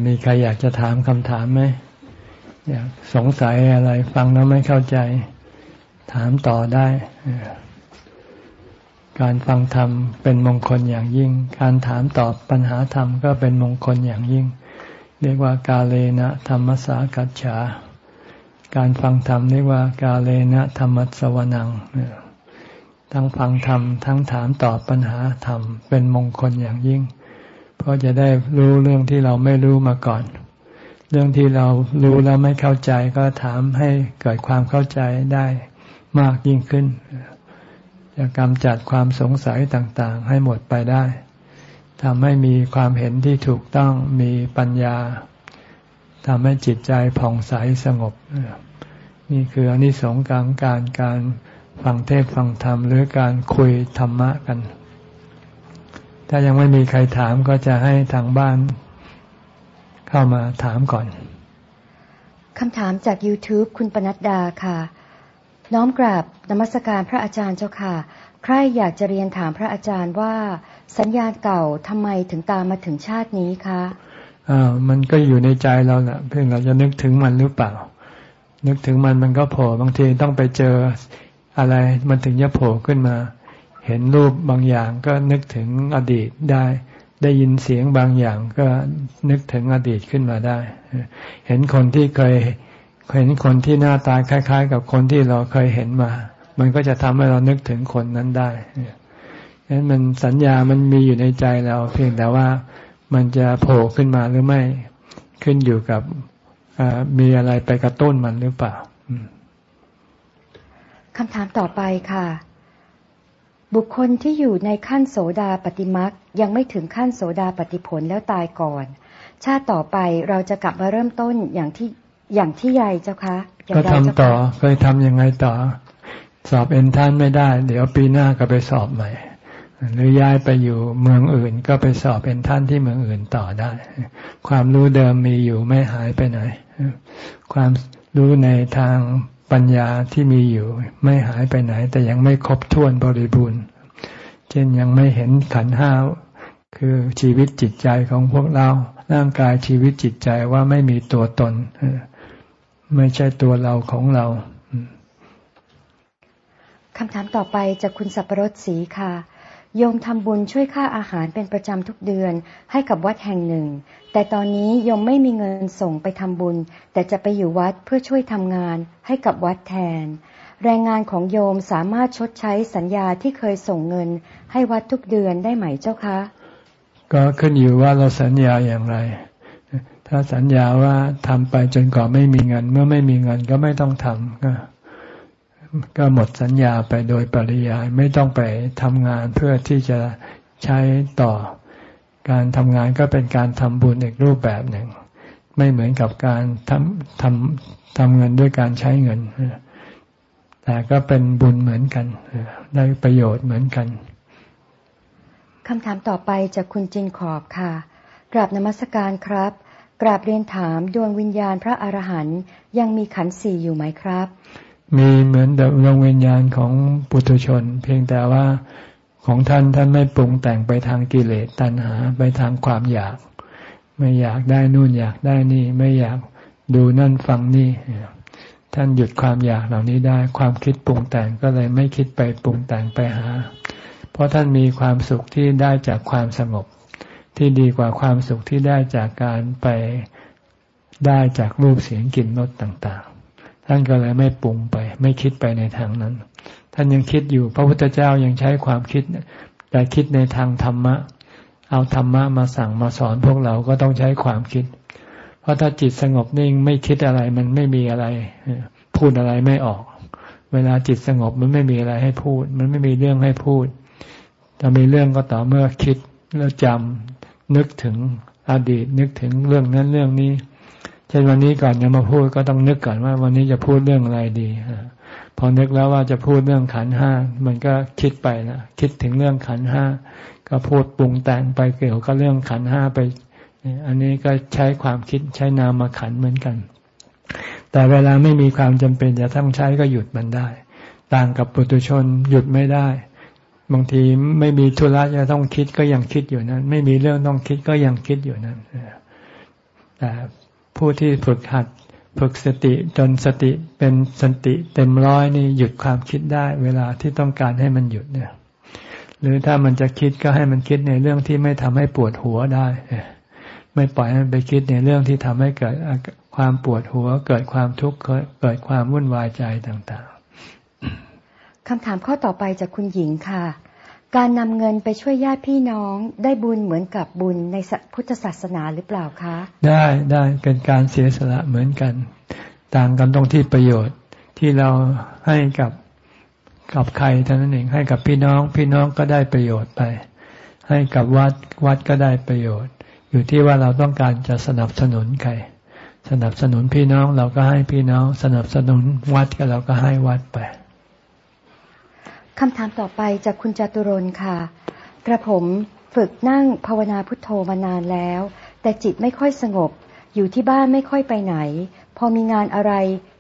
มีใครอยากจะถามคำถามไหมอยากสงสัยอะไร ฟังแล้วไม่เข้าใจ ถามต่อได้ การฟังธรรมเป็นมงคลอย่างยิ่ง การถามตอบปัญหาธรรมก็เป็นมงคลอย่างยิ่ง เรียกว่ากาเลนะธรรมสากัจฉา การฟังธรรมเรียกว่ากาเลนะธรรมสวนัง ทั้งฟังธรรมทั้งถามตอบปัญหาธรรมเป็นมงคลอย่างยิ่ง เพราะจะได้รู้เรื่องที่เราไม่รู้มาก่อน เรื่องที่เรารู้แล้วไม่เข้าใจก็ถามให้เกิดความเข้าใจได้มากยิ่งขึ้น จะกำจัดความสงสัยต่างๆ ให้หมดไปได้ทำให้มีความเห็นที่ถูกต้องมีปัญญาทำให้จิตใจผ่องใสสงบ นี่คืออนิสงส์การการการฟังเทศฟังธรรม หรือการคุยธรรมะกัน ถ้ายังไม่มีใครถามก็จะให้ทางบ้าน เข้ามาถามก่อนคำถามจาก YouTube คุณปนัดดาค่ะ น้อมกราบนมัสการพระอาจารย์เจ้าค่ะ ใครอยากจะเรียนถามพระอาจารย์ว่า สัญญาณเก่าทำไมถึงตามมาถึงชาตินี้คะอ่ามันก็อยู่ในใจเราแหละเพียงเราจะนึกถึงมันหรือเปล่า นึกถึงมันมันก็โผล่บางทีต้องไปเจออะไรมันถึงจะโผล่ขึ้นมา เห็นรูปบางอย่างก็นึกถึงอดีตได้ ได้ยินเสียงบางอย่างก็นึกถึงอดีตขึ้นมาได้ เห็นคนที่เคย เห็นคนที่หน้าตาคล้าย ๆ กับคนที่เราเคยเห็นมา มันก็จะทำให้เรานึกถึงคนนั้นได้นั้นมันสัญญามันมีอยู่ในใจเรา เพียงแต่ว่ามันจะโผล่ขึ้นมาหรือไม่ขึ้นอยู่กับมีอะไรไปกระตุ้นมันหรือเปล่าคำถามต่อไปค่ะ บุคคลที่อยู่ในขั้นโสดาปฏิมักยังไม่ถึงขั้นโสดาปฏิผลแล้วตายก่อน ชาติต่อไปเราจะกลับมาเริ่มต้นอย่างที่ อย่างที่ใหญ่เจ้าคะก็ทำต่อเคยทำยังไงต่อ สอบเอ็นท่านไม่ได้ เดี๋ยวปีหน้าก็ไปสอบใหม่ หรือย้ายไปอยู่เมืองอื่น ก็ไปสอบเป็นท่านที่เมืองอื่นต่อได้ ความรู้เดิมมีอยู่ไม่หายไปไหน ความรู้ในทางปัญญาที่มีอยู่ ไม่หายไปไหน แต่ยังไม่ครบถ้วนบริบูรณ์ เช่นยังไม่เห็นขันห้าคือชีวิตจิตใจของพวกเราร่างกายชีวิตจิตใจว่าไม่มีตัวตน ไม่ใช่ตัวเราของเราคำถามต่อไปจากคุณสัปรสศรีค่ะ โยมทำบุญช่วยค่าอาหารเป็นประจำทุกเดือนให้กับวัดแห่งหนึ่ง แต่ตอนนี้โยมไม่มีเงินส่งไปทำบุญ แต่จะไปอยู่วัดเพื่อช่วยทำงานให้กับวัดแทน แรงงานของโยมสามารถชดใช้สัญญาที่เคยส่งเงิน ให้วัดทุกเดือนได้ไหมเจ้าคะ ก็ขึ้นอยู่ว่าเราสัญญาอย่างไร ถ้าสัญญาว่าทำไปจนกว่าไม่มีเงิน เมื่อไม่มีเงินก็ไม่ต้องทำก็ก็หมดสัญญาไปโดยปริยายไม่ต้องไปทำงานเพื่อที่จะใช้ต่อ การทำงานก็เป็นการทำบุญอีกรูปแบบหนึ่ง ไม่เหมือนกับการทำทำทำเงินด้วยการใช้เงิน แต่ก็เป็นบุญเหมือนกัน ได้ประโยชน์เหมือนกันคำถามต่อไปจากคุณจินขอบค่ะ กราบนมัสการครับ กราบเรียนถามดวงวิญญาณพระอรหันต์ยังมีขันธ์สี่อยู่ไหมครับ มีเหมือนดวงวิญญาณของปุถุชน เพียงแต่ว่าของท่านท่านไม่ปรุงแต่งไปทางกิเลสตัณหาไปทางความอยาก ไม่อยากได้นู่นอยากได้นี่ ไม่อยากดูนั่นฟังนี่ ท่านหยุดความอยากเหล่านี้ได้ ความคิดปรุงแต่งก็เลยไม่คิดไปปรุงแต่งไปหา เพราะท่านมีความสุขที่ได้จากความสงบ ที่ดีกว่าความสุขที่ได้จากการไปได้จากรูปเสียงกลิ่นรสต่างๆ ท่านก็เลยไม่ปรุงไป ไม่คิดไปในทางนั้น ท่านยังคิดอยู่ พระพุทธเจ้ายังใช้ความคิดแต่คิดในทางธรรมะ เอาธรรมะมาสั่งมาสอนพวกเราก็ต้องใช้ความคิด เพราะถ้าจิตสงบนิ่งไม่คิดอะไรมันไม่มีอะไร พูดอะไรไม่ออก เวลาจิตสงบมันไม่มีอะไรให้พูด มันไม่มีเรื่องให้พูดจะมีเรื่องก็ต่อเมื่อคิดแล้วจำ นึกถึงอดีตนึกถึงเรื่องนั้นเรื่องนี้ เช่นวันนี้ก่อนจะมาพูดก็ต้องนึกก่อนว่า วันนี้จะพูดเรื่องอะไรดีพอนึกแล้วว่าจะพูดเรื่องขันห้ามันก็คิดไปนะคิดถึงเรื่องขันห้าก็พูดปรุงแต่งไปเกี่ยวกับเรื่องขันห้าไป อันนี้ก็ใช้ความคิดใช้นามมาขันเหมือนกัน แต่เวลาไม่มีความจำเป็นจะต้องใช้ก็หยุดมันได้ ต่างกับปุถุชนหยุดไม่ได้ บางทีไม่มีธุระจะต้องคิดก็ยังคิดอยู่นั้น ไม่มีเรื่องต้องคิดก็ยังคิดอยู่นั้นแต่ผู้ที่ฝึกหัดฝึกสติจนสติเป็นสติเต็มร้อยนี่หยุดความคิดได้ เวลาที่ต้องการให้มันหยุดเนี่ย หรือถ้ามันจะคิดก็ให้มันคิดในเรื่องที่ไม่ทำให้ปวดหัวได้ไม่ปล่อยให้มันไปคิดในเรื่องที่ทำให้เกิดความปวดหัว เกิดความทุกข์เกิดความวุ่นวายใจต่างๆ คำถามข้อต่อไปจากคุณหญิงค่ะ การนำเงินไปช่วยญาติพี่น้องได้บุญเหมือนกับบุญในพุทธศาสนาหรือเปล่าคะ ได้ได้เป็นการเสียสละเหมือนกัน ต่างกันตรงที่ประโยชน์ที่เราให้กับกับใครเท่านั้นเองให้กับพี่น้องพี่น้องก็ได้ประโยชน์ไป ให้กับวัดวัดก็ได้ประโยชน์ อยู่ที่ว่าเราต้องการจะสนับสนุนใคร สนับสนุนพี่น้องเราก็ให้พี่น้อง สนับสนุนวัดก็เราก็ให้วัดไป คำถามต่อไปจากคุณจตุรนค่ะ กระผมฝึกนั่งภาวนาพุทโธมานานแล้ว แต่จิตไม่ค่อยสงบ อยู่ที่บ้านไม่ค่อยไปไหน พอมีงานอะไร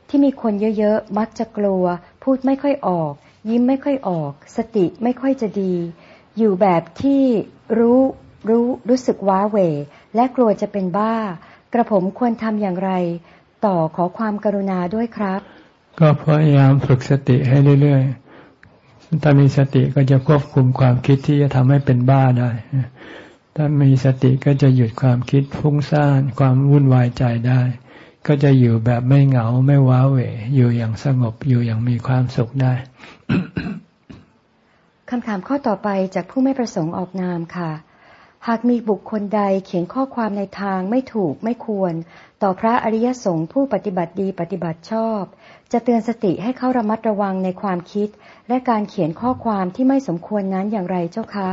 ที่มีคนเยอะๆ มักจะกลัว พูดไม่ค่อยออก ยิ้มไม่ค่อยออก สติไม่ค่อยจะดี อยู่แบบที่รู้รู้รู้สึกว้าเหวและกลัวจะเป็นบ้า กระผมควรทำอย่างไร ต่อขอความกรุณาด้วยครับ ก็พยายามฝึกสติให้เรื่อยๆ ถ้ามีสติก็จะควบคุมความคิดที่จะทำให้เป็นบ้าได้ ถ้ามีสติก็จะหยุดความคิดฟุ้งซ่านความวุ่นวายใจได้ ก็จะอยู่แบบไม่เหงาไม่ว้าเหวอยู่อย่างสงบอยู่อย่างมีความสุขได้คำถามข้อต่อไปจากผู้ไม่ประสงค์ออกนามค่ะ หากมีบุคคลใดเขียนข้อความในทางไม่ถูกไม่ควร ต่อพระอริยสงฆ์ผู้ปฏิบัติดีปฏิบัติชอบ จะเตือนสติให้เขาระมัดระวังในความคิด และการเขียนข้อความที่ไม่สมควรนั้นอย่างไรเจ้าคะ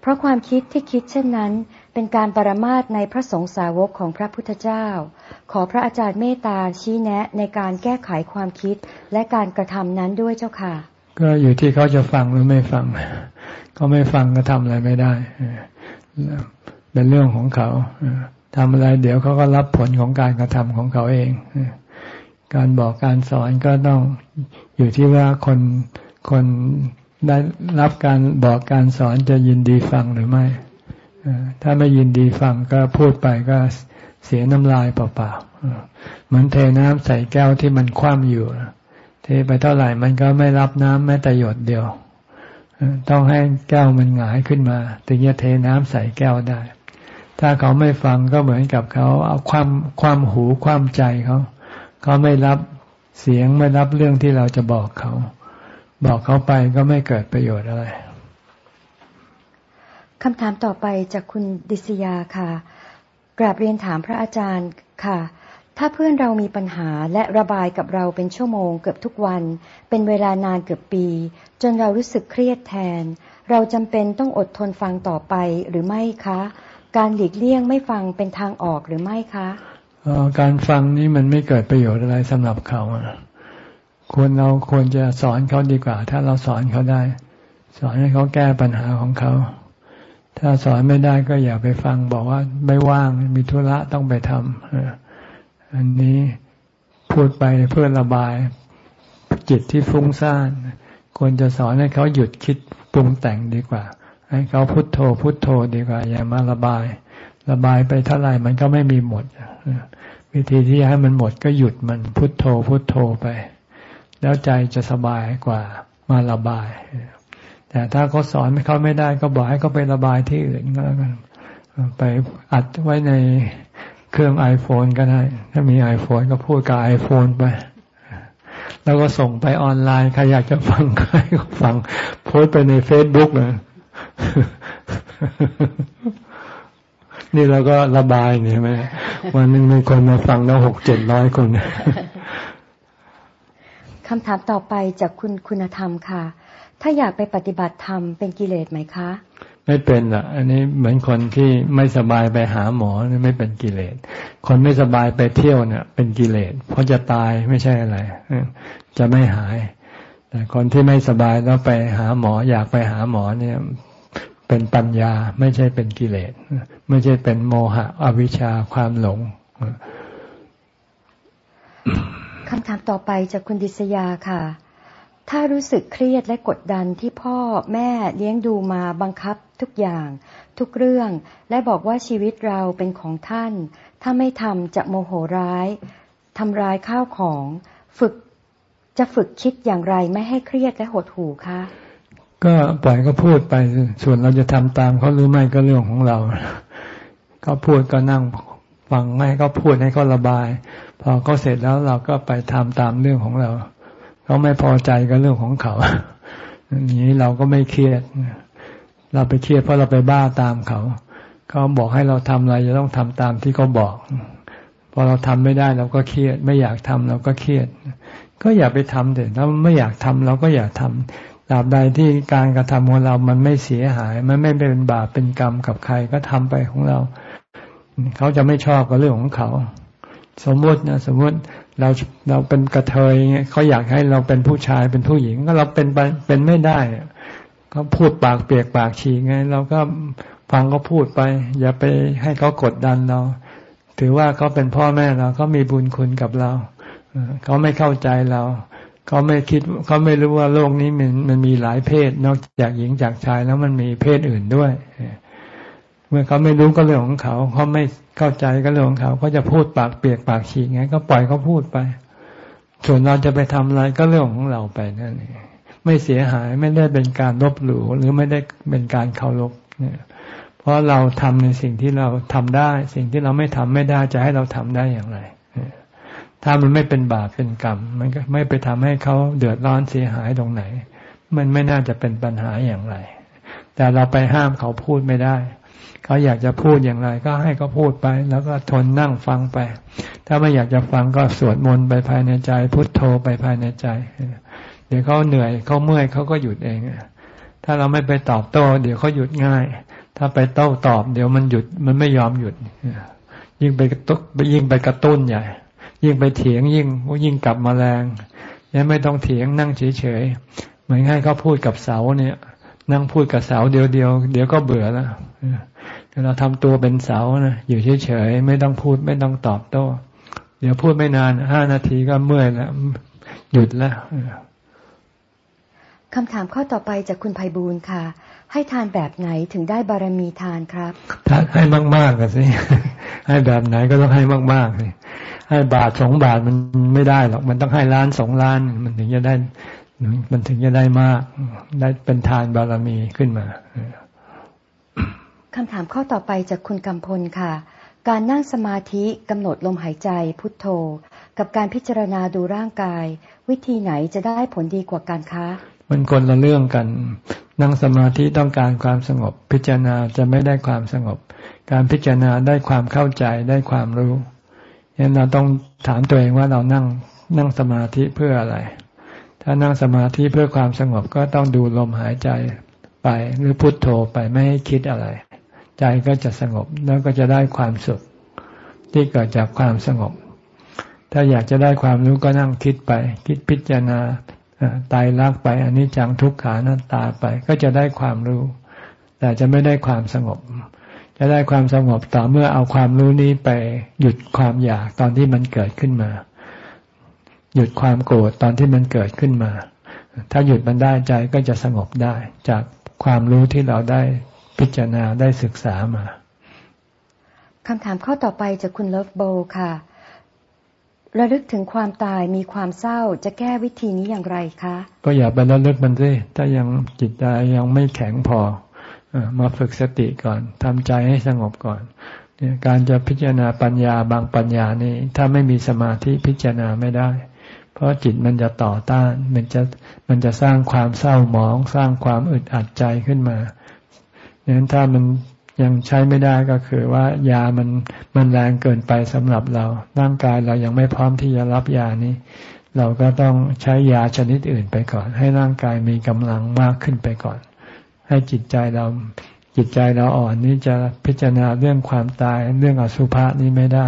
เพราะความคิดที่คิดเช่นนั้น เป็นการปรมาทในพระสงฆ์สาวกของพระพุทธเจ้า ขอพระอาจารย์เมตตาชี้แนะในการแก้ไขความคิดและการกระทำนั้นด้วยเจ้าค่ะ ก็อยู่ที่เขาจะฟังหรือไม่ฟัง เขาไม่ฟังก็ทำอะไรไม่ได้เป็นเรื่องของเขาทำอะไรเดี๋ยวเขาก็รับผลของการกระทำของเขาเอง การบอกการสอนก็ต้องอยู่ที่ว่าคน คนได้รับการบอกการสอนจะยินดีฟังหรือไม่ ถ้าไม่ยินดีฟังก็พูดไปก็เสียน้ำลายเปล่าๆเหมือนเทน้ำใส่แก้วที่มันคว่ำอยู่เทไปเท่าไหร่มันก็ไม่รับน้ำแม้แต่หยดเดียว ต้องให้แก้วมันหงายขึ้นมา ถึงจะเทน้ำใส่แก้วได้ ถ้าเขาไม่ฟังก็เหมือนกับเขาเอาความความหูความใจเขาเขาไม่รับเสียงไม่รับเรื่องที่เราจะบอกเขา บอกเขาไปก็ไม่เกิดประโยชน์อะไรคำถามต่อไปจากคุณดิศยาค่ะ กราบเรียนถามพระอาจารย์ค่ะ ถ้าเพื่อนเรามีปัญหาและระบายกับเราเป็นชั่วโมงเกือบทุกวัน เป็นเวลานานเกือบปี จนเรารู้สึกเครียดแทน เราจำเป็นต้องอดทนฟังต่อไปหรือไม่คะ การหลีกเลี่ยงไม่ฟังเป็นทางออกหรือไม่คะ การฟังนี้มันไม่เกิดประโยชน์อะไรสำหรับเขา ควรเราควรจะสอนเขาดีกว่า ถ้าเราสอนเขาได้ สอนให้เขาแก้ปัญหาของเขา ถ้าสอนไม่ได้ก็อย่าไปฟังบอกว่าไม่ว่างมีธุระต้องไปทำอันนี้พูดไปเพื่อระบาย จิตที่ฟุ้งซ่านควรจะสอนให้เขาหยุดคิดปรุงแต่งดีกว่า ให้เขาพุโทโธ พุโทโธดีกว่า อย่ามาระบาย ระบายไปเท่าไหร่มันก็ไม่มีหมดวิธีที่ให้มันหมดก็หยุดมันพุโทโธพุโทโธไป แล้วใจจะสบายกว่ามาระบาย แต่ถ้าเขาสอนเขาไม่ได้ก็บอกให้เขาไประบายที่อื่นก็แล้วกันไปอัดไว้ในเครื่องไอโฟนก็ได้ ถ้ามีไอโฟนก็พูดกับไอโฟนไป แล้วก็ส่งไปออนไลน์ ใครอยากจะฟังใครก็ฟัง โพสไปในเฟซบุ๊กเลยนี่เราก็ระบายเนี่ยไหมวันหนึ่งมีคนมาฟังแล้วหกเจ็ดร้อยคน คำถามต่อไปจากคุณคุณธรรมค่ะ ถ้าอยากไปปฏิบัติธรรมเป็นกิเลสไหมคะ ไม่เป็นอะ อันนี้เหมือนคนที่ไม่สบายไปหาหมอนี่ไม่เป็นกิเลส คนไม่สบายไปเที่ยวเนี่ยเป็นกิเลส เพราะจะตายไม่ใช่อะไร จะไม่หาย แต่คนที่ไม่สบายแล้วไปหาหมอ อยากไปหาหมอเนี่ย เป็นปัญญาไม่ใช่เป็นกิเลส ไม่ใช่เป็นโมหะอวิชชาความหลง คำถามต่อไปจากคุณดิษยาค่ะ ถ้ารู้สึกเครียดและกดดันที่พ่อแม่เลี้ยงดูมาบังคับทุกอย่าง ทุกเรื่อง และบอกว่าชีวิตเราเป็นของท่าน ถ้าไม่ทำจะโมโหร้ายทำร้ายข้าวของ ฝึกจะฝึกคิดอย่างไรไม่ให้เครียดและหดหู่คะก็ปล่อยก็พูดไป ส่วนเราจะทำตามเขาหรือไม่ก็เรื่องของเราเขาพูดก็นั่ง ฟังให้เขาพูดให้เขาระบาย พอเขาเสร็จแล้วเราก็ไปทำตามเรื่องของเราเขาไม่พอใจก็เรื่องของเขาอย่างนี้เราก็ไม่เครียด เราไปเครียดเพราะเราไปบ้าตามเขาเขาบอกให้เราทำอะไรจะต้องทำตามที่เขาบอกพอเราทำไม่ได้เราก็เครียด ไม่อยากทำเราก็เครียด ก็อย่าไปทำเถอะถ้าไม่อยากทำเราก็อย่าทำตราบใดที่การกระทำของเรามันไม่เสียหาย มันไม่เป็นบาปเป็นกรรมกับใครก็ทำไปของเรา เขาจะไม่ชอบก็เรื่องของเขา สมมตินะสมมติเราเราเป็นกระเทยเขาอยากให้เราเป็นผู้ชายเป็นผู้หญิงก็เราเป็นเป็นไม่ได้เขาพูดปากเปียกปากฉีกไง เราก็ฟังก็พูดไป อย่าไปให้เขากดดันเรา ถือว่าเขาเป็นพ่อแม่เราเขามีบุญคุณกับเราเขาไม่เข้าใจเราเขาไม่คิดเขาไม่รู้ว่าโลกนี้มันมันมีหลายเพศ นอกจากหญิงจากชายแล้วมันมีเพศอื่นด้วย เมื่อเขาไม่รู้ก็เรื่องของเขาเขาไม่เข้าใจก็เรื่องของเขาก็จะพูดปากเปียกปากฉีกไง ก็ปล่อยเขาพูดไป ส่วนเราจะไปทำอะไรก็เรื่องของเราไปนั่นเองไม่เสียหายไม่ได้เป็นการลบหลู่หรือไม่ได้เป็นการเคารพเนี่ยเพราะเราทำในสิ่งที่เราทำได้ สิ่งที่เราไม่ทำไม่ได้จะให้เราทำได้อย่างไรถ้ามันไม่เป็นบาปเป็นกรรม มันก็ไม่ไปทำให้เขาเดือดร้อนเสียหายตรงไหน มันไม่น่าจะเป็นปัญหาอย่างไร แต่เราไปห้ามเขาพูดไม่ได้ เขาอยากจะพูดอย่างไร ก็ให้เขาพูดไป แล้วก็ทนนั่งฟังไป ถ้าไม่อยากจะฟังก็สวดมนต์ไปภายในใจ พุทโธไปภายในใจ เดี๋ยวเขาเหนื่อยเขาเมื่อยเขาก็หยุดเอง ถ้าเราไม่ไปตอบโต้ เดี๋ยวเขาหยุดง่าย ถ้าไปโต้ตอบ เดี๋ยวมันหยุดมันไม่ยอมหยุด ยิ่งไปตุกยิ่งไปกระตุ้นใหญ่ ยิ่งไปเถียงยิ่งยิ่งกลับมาแรงยังไม่ต้องเถียงนั่งเฉยๆเหมือนให้เขาพูดกับเสาเนี่ย นั่งพูดกับเสาเดียวเดียวเดี๋ยวก็เบื่อแล้วเราทำตัวเป็นเสานะอยู่เฉยๆไม่ต้องพูดไม่ต้องตอบโต้ เดี๋ยวพูดไม่นานห้านาทีก็เมื่อยแล้วหยุดแล้วคำถามข้อต่อไปจากคุณภัยบูลค่ะ ให้ทานแบบไหนถึงได้บารมีทานครับทานให้มากๆกันสิให้แบบไหนก็ต้องให้มากๆสิให้บาทสองบาทมันไม่ได้หรอก มันต้องให้ล้านสองล้าน มันถึงจะได้ มันถึงจะได้มาก ได้เป็นทานบารมีขึ้นมาคำถามข้อต่อไปจากคุณกำพลค่ะ การนั่งสมาธิกำหนดลมหายใจพุทโธ กับการพิจารณาดูร่างกาย วิธีไหนจะได้ผลดีกว่ากันคะ มันคนละเรื่องกัน นั่งสมาธิต้องการความสงบ พิจารณาจะไม่ได้ความสงบ การพิจารณาได้ความเข้าใจได้ความรู้ยันเราต้องถามตัวเองว่าเรานั่งนั่งสมาธิเพื่ออะไร ถ้านั่งสมาธิเพื่อความสงบก็ต้องดูลมหายใจไปหรือพุทโธไปไม่ให้คิดอะไร ใจก็จะสงบแล้วก็จะได้ความสุข ที่เกิดจากความสงบ ถ้าอยากจะได้ความรู้ก็นั่งคิดไป คิดพิจารณาตายรักไปอันนี้จังทุกขานัตาไป ก็จะได้ความรู้ แต่จะไม่ได้ความสงบ จะได้ความสงบต่อเมื่อเอาความรู้นี้ไปหยุดความอยากตอนที่มันเกิดขึ้นมา หยุดความโกรธตอนที่มันเกิดขึ้นมา ถ้าหยุดมันได้ใจก็จะสงบได้ จากความรู้ที่เราได้พิจารณาได้ศึกษามาคำถามข้อต่อไปจากคุณเลิฟโบค่ะ ระลึกถึงความตายมีความเศร้าจะแก้วิธีนี้อย่างไรคะ ก็อย่าไประลึกมันสิถ้ายังจิตใจยังไม่แข็งพอมาฝึกสติก่อนทำใจให้สงบก่อนการจะพิจารณาปัญญาบางปัญญานี่ถ้าไม่มีสมาธิพิจารณาไม่ได้เพ ราะจิตมันจะต่อต้าน มันจะมันจะสร้างความเศร้าหมอง สร้างความอึดอัดใจขึ้นมาดังนั้นถ้ามันยังใช้ไม่ได้ก็คือว่ายามันมันแรงเกินไปสำหรับเรา ร่างกายเรายังไม่พร้อมที่จะรับยานี้ เราก็ต้องใช้ยาชนิดอื่นไปก่อน ให้ร่างกายมีกำลังมากขึ้นไปก่อน ให้จิตใจเราจิตใจเราอ่อนนี่จะพิจารณาเรื่องความตายเรื่องอสุภะนี้ไม่ได้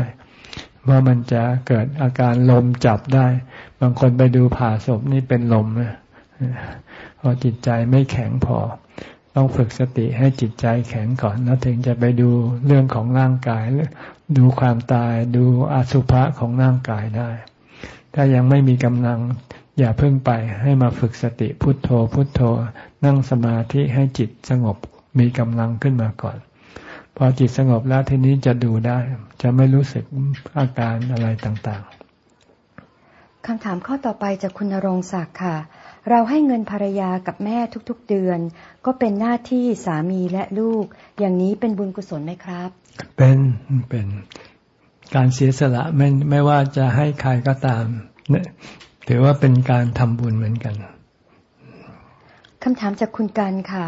ว่ามันจะเกิดอาการลมจับได้ บางคนไปดูผ่าศพนี่เป็นลมนะพอจิตใจไม่แข็งพอ ต้องฝึกสติให้จิตใจแข็งก่อนแล้วถึงจะไปดูเรื่องของร่างกาย ดูความตายดูอสุภะของร่างกายได้ ถ้ายังไม่มีกำลังอย่าเพิ่งไปให้มาฝึกสติพุทโธ พุทโธ นั่งสมาธิให้จิตสงบมีกำลังขึ้นมาก่อน พอจิตสงบแล้วทีนี้จะดูได้ จะไม่รู้สึกอาการอะไรต่างๆ คำถามข้อต่อไปจากคุณนรงศักดิ์ค่ะ เราให้เงินภรรยากับแม่ทุกๆเดือน ก็เป็นหน้าที่สามีและลูก อย่างนี้เป็นบุญกุศลไหมครับ เป็นเป็นการเสียสละไม่ไม่ว่าจะให้ใครก็ตามถือว่าเป็นการทำบุญเหมือนกันคำถามจากคุณกันค่ะ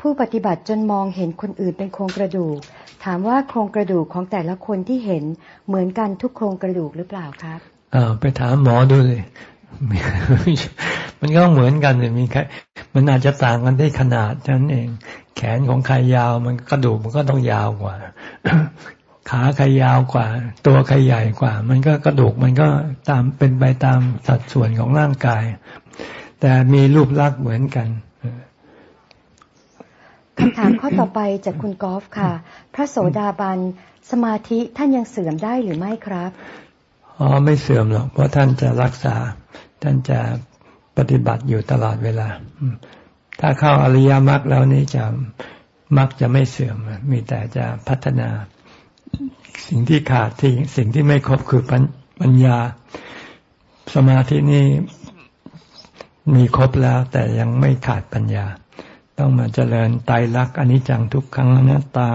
ผู้ปฏิบัติจนมองเห็นคนอื่นเป็นโครงกระดูก ถามว่าโครงกระดูกของแต่ละคนที่เห็นเหมือนกันทุกโครงกระดูกหรือเปล่าครับ อ่าไปถามหมอดูเลย มันก็เหมือนกันเลยมีใครมันอาจจะต่างกันที่ขนาดนั้นเอง แขนของใครยาวมันกระดูกมันก็ต้องยาวกว่า ขาใครยาวกว่า ตัวใครใหญ่กว่า มันก็กระดูกมันก็ตามเป็นไปตามสัดส่วนของร่างกาย แต่มีรูปลักษณ์เหมือนกันคำถามข้อต่อไปจากคุณกอล์ฟค่ะ พระโสดาบันสมาธิท่านยังเสื่อมได้หรือไม่ครับ อ๋อไม่เสื่อมหรอกเพราะท่านจะรักษา ท่านจะปฏิบัติอยู่ตลอดเวลา ถ้าเข้าอริยมรรคแล้วนี้จะมรรคจะไม่เสื่อม มีแต่จะพัฒนา สิ่งที่ขาดที่สิ่งที่ไม่ครบคือปัญญา สมาธินี่มีครบแล้ว แต่ยังไม่ขาดปัญญา ต้องมาเจริญไตรลักษณ์อนิจจังทุกขังอนัตตา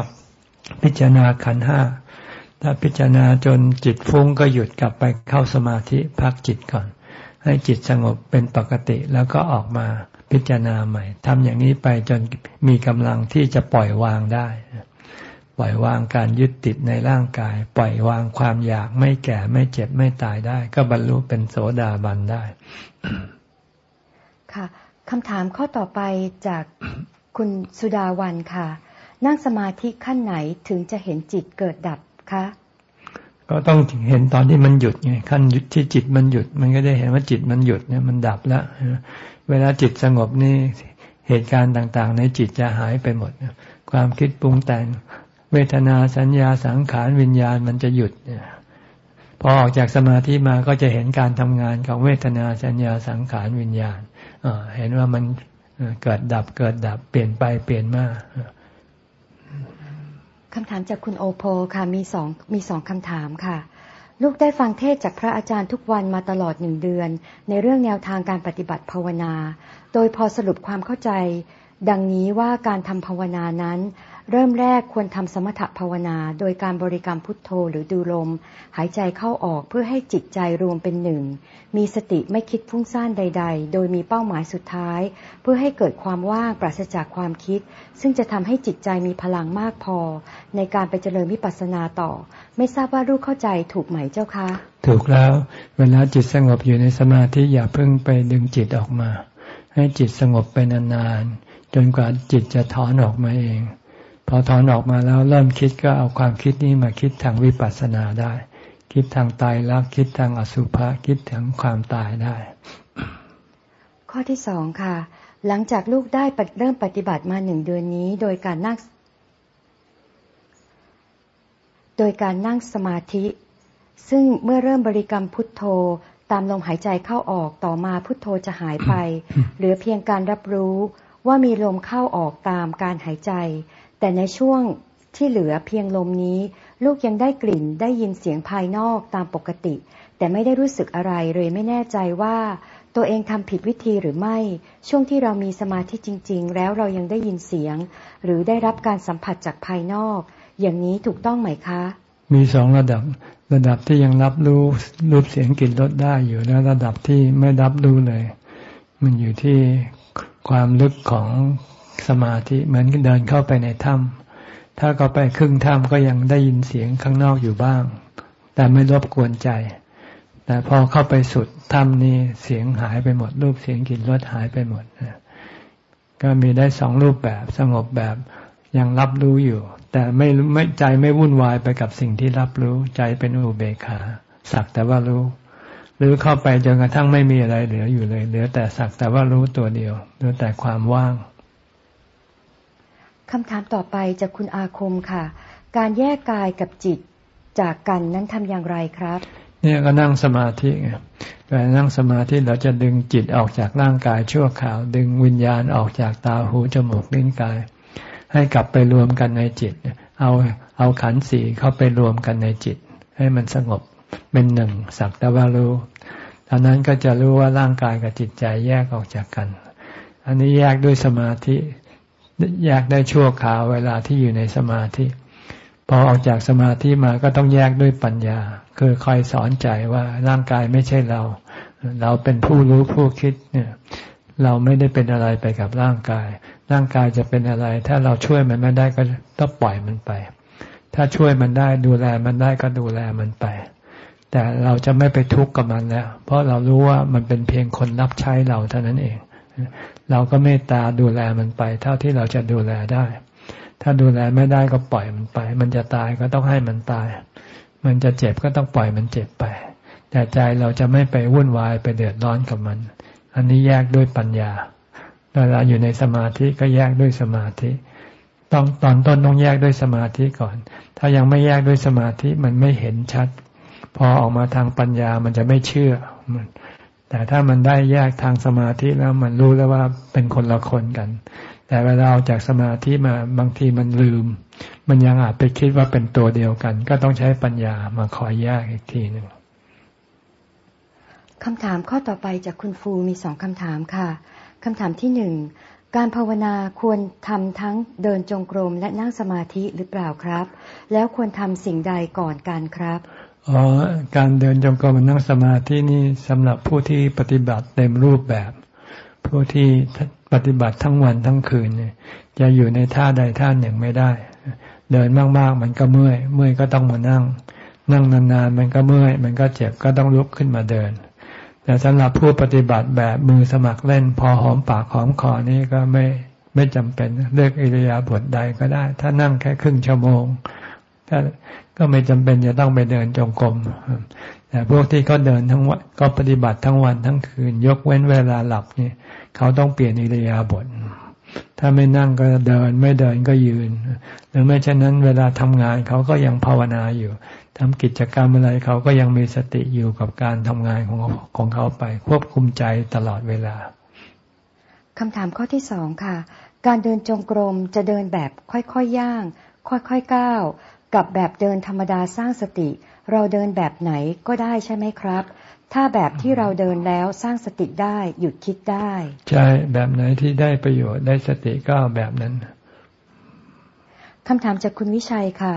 พิจารณาขันห้า ถ้าพิจารณาจนจิตฟุ้งก็หยุดกลับไปเข้าสมาธิพักจิตก่อน ให้จิตสงบเป็นปกติแล้วก็ออกมาพิจารณาใหม่ทำอย่างนี้ไปจนมีกำลังที่จะปล่อยวางได้ ปล่อยวางการยึดติดในร่างกาย ปล่อยวางความอยากไม่แก่ไม่เจ็บไม่ตายได้ ก็บรรลุเป็นโสดาบันได้ ค่ะคำถามข้อต่อไปจากคุณสุดาวันค่ะ นั่งสมาธิขั้นไหนถึงจะเห็นจิตเกิดดับ คะก็ต้องเห็นตอนที่มันหยุดไงขั้นที่จิตมันหยุด มันก็ได้เห็นว่าจิตมันหยุดเนี่ยมันดับแล้วเวลาจิตสงบนี่เหตุการณ์ต่างๆ ในจิตจะหายไปหมดความคิดปรุงแต่งเวทนาสัญญาสังขารวิญญาณมันจะหยุดพอออกจากสมาธิมาก็จะเห็นการทำงานของเวทนาสัญญาสังขารวิญญาณเห็นว่ามันเกิดดับเกิดดับเปลี่ยนไปเปลี่ยนมา คำถามจากคุณโอโพค่ะมีสองมีสองคำถามค่ะ ลูกได้ฟังเทศจากพระอาจารย์ทุกวันมาตลอดหนึ่งเดือน ในเรื่องแนวทางการปฏิบัติภาวนา โดยพอสรุปความเข้าใจ ดังนี้ว่าการทำภาวนานั้น เริ่มแรกควรทำสมถภาวนาโดยการบริกรรมพุทโธหรือดูลม หายใจเข้าออกเพื่อให้จิตใจรวมเป็นหนึ่ง มีสติไม่คิดฟุ้งซ่านใด ๆ โดยมีเป้าหมายสุดท้าย เพื่อให้เกิดความว่างปราศจากความคิด ซึ่งจะทำให้จิตใจมีพลังมากพอ ในการไปเจริญวิปัสสนาต่อ ไม่ทราบว่ารู้เข้าใจถูกไหมเจ้าคะ ถูกแล้ว เวลาจิตสงบอยู่ในสมาธิอย่าเพิ่งไปดึงจิตออกมา ให้จิตสงบไปนานๆจนกว่าจิตจะถอนออกมาเอง พอถอนออกมาแล้วเริ่มคิดก็เอาความคิดนี้มาคิดทางวิปัสสนาได้ คิดทางตายแล้วคิดทางอสุภะคิดถึงความตายได้ ข้อที่สองค่ะ หลังจากลูกได้เริ่มปฏิบัติมาหนึ่งเดือนนี้ โดยการนั่งโดยการนั่งสมาธิ ซึ่งเมื่อเริ่มบริกรรมพุทโธตามลมหายใจเข้าออกต่อมาพุทโธจะหายไป เหลือเพียงการรับรู้ว่ามีลมเข้าออกตามการหายใจ แต่ในช่วงที่เหลือเพียงลมนี้ ลูกยังได้กลิ่นได้ยินเสียงภายนอกตามปกติ แต่ไม่ได้รู้สึกอะไรเลยไม่แน่ใจว่า ตัวเองทำผิดวิธีหรือไม่ ช่วงที่เรามีสมาธิจริง ๆ แล้วเรายังได้ยินเสียง หรือได้รับการสัมผัสจากภายนอก อย่างนี้ถูกต้องไหมคะ มีสองระดับระดับที่ยังรับรู้รูปเสียงกลิ่นรสได้อยู่แล้วระดับที่ไม่รับรู้เลย มันอยู่ที่ความลึกของ สมาธิเหมือนเดินเข้าไปในถ้ำถ้าเขาไปครึ่งถ้ำก็ยังได้ยินเสียงข้างนอกอยู่บ้าง แต่ไม่รบกวนใจ แต่พอเข้าไปสุดถ้ำนี้เสียงหายไปหมด รูปเสียงกลิ่นรสหายไปหมดก็มีได้สองรูปแบบสงบแบบยังรับรู้อยู่ แต่ไม่ไม่ใจไม่วุ่นวายไปกับสิ่งที่รับรู้ใจเป็นอุเบกขาสักแต่ว่ารู้ หรือเข้าไปจนกระทั่งไม่มีอะไรเหลืออยู่เลยเหลือแต่สักแต่ว่ารู้ตัวเดียวเหลือแต่ความว่าง คำถามต่อไปจากคุณอาคมค่ะ การแยกกายกับจิตจากกันนั้นทำอย่างไรครับ เนี่ยก็นั่งสมาธิไงเวลานั่งสมาธิเราจะดึงจิตออกจากร่างกายชั่วคราว ดึงวิญญาณออกจากตาหูจมูกลิ้นกาย ให้กลับไปรวมกันในจิต เอาเอาขันสีเข้าไปรวมกันในจิต ให้มันสงบเป็นหนึ่งสักแต่ว่ารู้ตอนนั้นก็จะรู้ว่าร่างกายกับจิตใจแยกออกจากกัน อันนี้แยกด้วยสมาธิ แยกได้ชั่วคราวเวลาที่อยู่ในสมาธิ พอออกจากสมาธิมาก็ต้องแยกด้วยปัญญา คือคอยสอนใจว่าร่างกายไม่ใช่เรา เราเป็นผู้รู้ผู้คิดเนี่ย เราไม่ได้เป็นอะไรไปกับร่างกาย ร่างกายจะเป็นอะไร ถ้าเราช่วยมันไม่ได้ก็ต้องปล่อยมันไป ถ้าช่วยมันได้ดูแลมันได้ก็ดูแลมันไป แต่เราจะไม่ไปทุกข์กับมันแล้ว เพราะเรารู้ว่ามันเป็นเพียงคนรับใช้เราเท่านั้นเอง เราก็เมตตาดูแลมันไป เท่าที่เราจะดูแลได้ ถ้าดูแลไม่ได้ก็ปล่อยมันไป มันจะตายก็ต้องให้มันตาย มันจะเจ็บก็ต้องปล่อยมันเจ็บไป แต่ใจเราจะไม่ไปวุ่นวายไปเดือดร้อนกับมัน อันนี้แยกด้วยปัญญาเวลาอยู่ในสมาธิก็แยกด้วยสมาธิ ต้องตอนต้นต้องแยกด้วยสมาธิก่อน ถ้ายังไม่แยกด้วยสมาธิมันไม่เห็นชัด พอออกมาทางปัญญามันจะไม่เชื่อ แต่ถ้ามันได้แยกทางสมาธิแล้วมันรู้แล้วว่าเป็นคนละคนกัน แต่เวลาออกจากสมาธิมาบางทีมันลืม มันยังอาจไปคิดว่าเป็นตัวเดียวกัน ก็ต้องใช้ปัญญามาคอยแยกอีกทีหนึ่งคำถามข้อต่อไปจากคุณฟูมีสองคำถามค่ะคำถามที่หนึ่งการภาวนาควรทำทั้งเดินจงกรมและนั่งสมาธิหรือเปล่าครับ แล้วควรทำสิ่งใดก่อนกันครับ อ๋อการเดินจงกรมนั่งสมาธินี่สำหรับผู้ที่ปฏิบัติเต็มรูปแบบ ผู้ที่ปฏิบัติทั้งวันทั้งคืนเนี่ยจะอยู่ในท่าใดท่าหนึ่งไม่ได้ เดินมากๆมันก็เมื่อย เมื่อยก็ต้องมานั่ง นั่งนานๆมันก็เมื่อย มันก็เจ็บก็ต้องลุกขึ้นมาเดิน แต่สำหรับผู้ปฏิบัติแบบมือสมัครเล่น พอหอมปากหอมคอนี่ก็ไม่ไม่จำเป็นเลือกอิริยาบถใดก็ได้ ถ้านั่งแค่ครึ่งชั่วโมงถ้า ก็ไม่จำเป็นจะต้องไปเดินจงกรมแต่พวกที่เขาเดินทั้งวันก็ปฏิบัติทั้งวันทั้งคืน ยกเว้นเวลาหลับเนี่ยเขาต้องเปลี่ยนอิริยาบถถ้าไม่นั่งก็เดินไม่เดินก็ยืน หรือไม่เช่นนั้นเวลาทำงานเขาก็ยังภาวนาอยู่ทำกิจกรรมอะไรเขาก็ยังมีสติอยู่กับการทำงานของของเขาไป ควบคุมใจตลอดเวลาคำถามข้อที่สองค่ะ การเดินจงกรมจะเดินแบบค่อยๆยย่าง ค่อยๆก้าว กับแบบเดินธรรมดาสร้างสติ เราเดินแบบไหนก็ได้ใช่ไหมครับ ถ้าแบบที่เราเดินแล้วสร้างสติได้หยุดคิดได้ ใช่แบบไหนที่ได้ประโยชน์ได้สติก็แบบนั้นคำถามจากคุณวิชัยค่ะ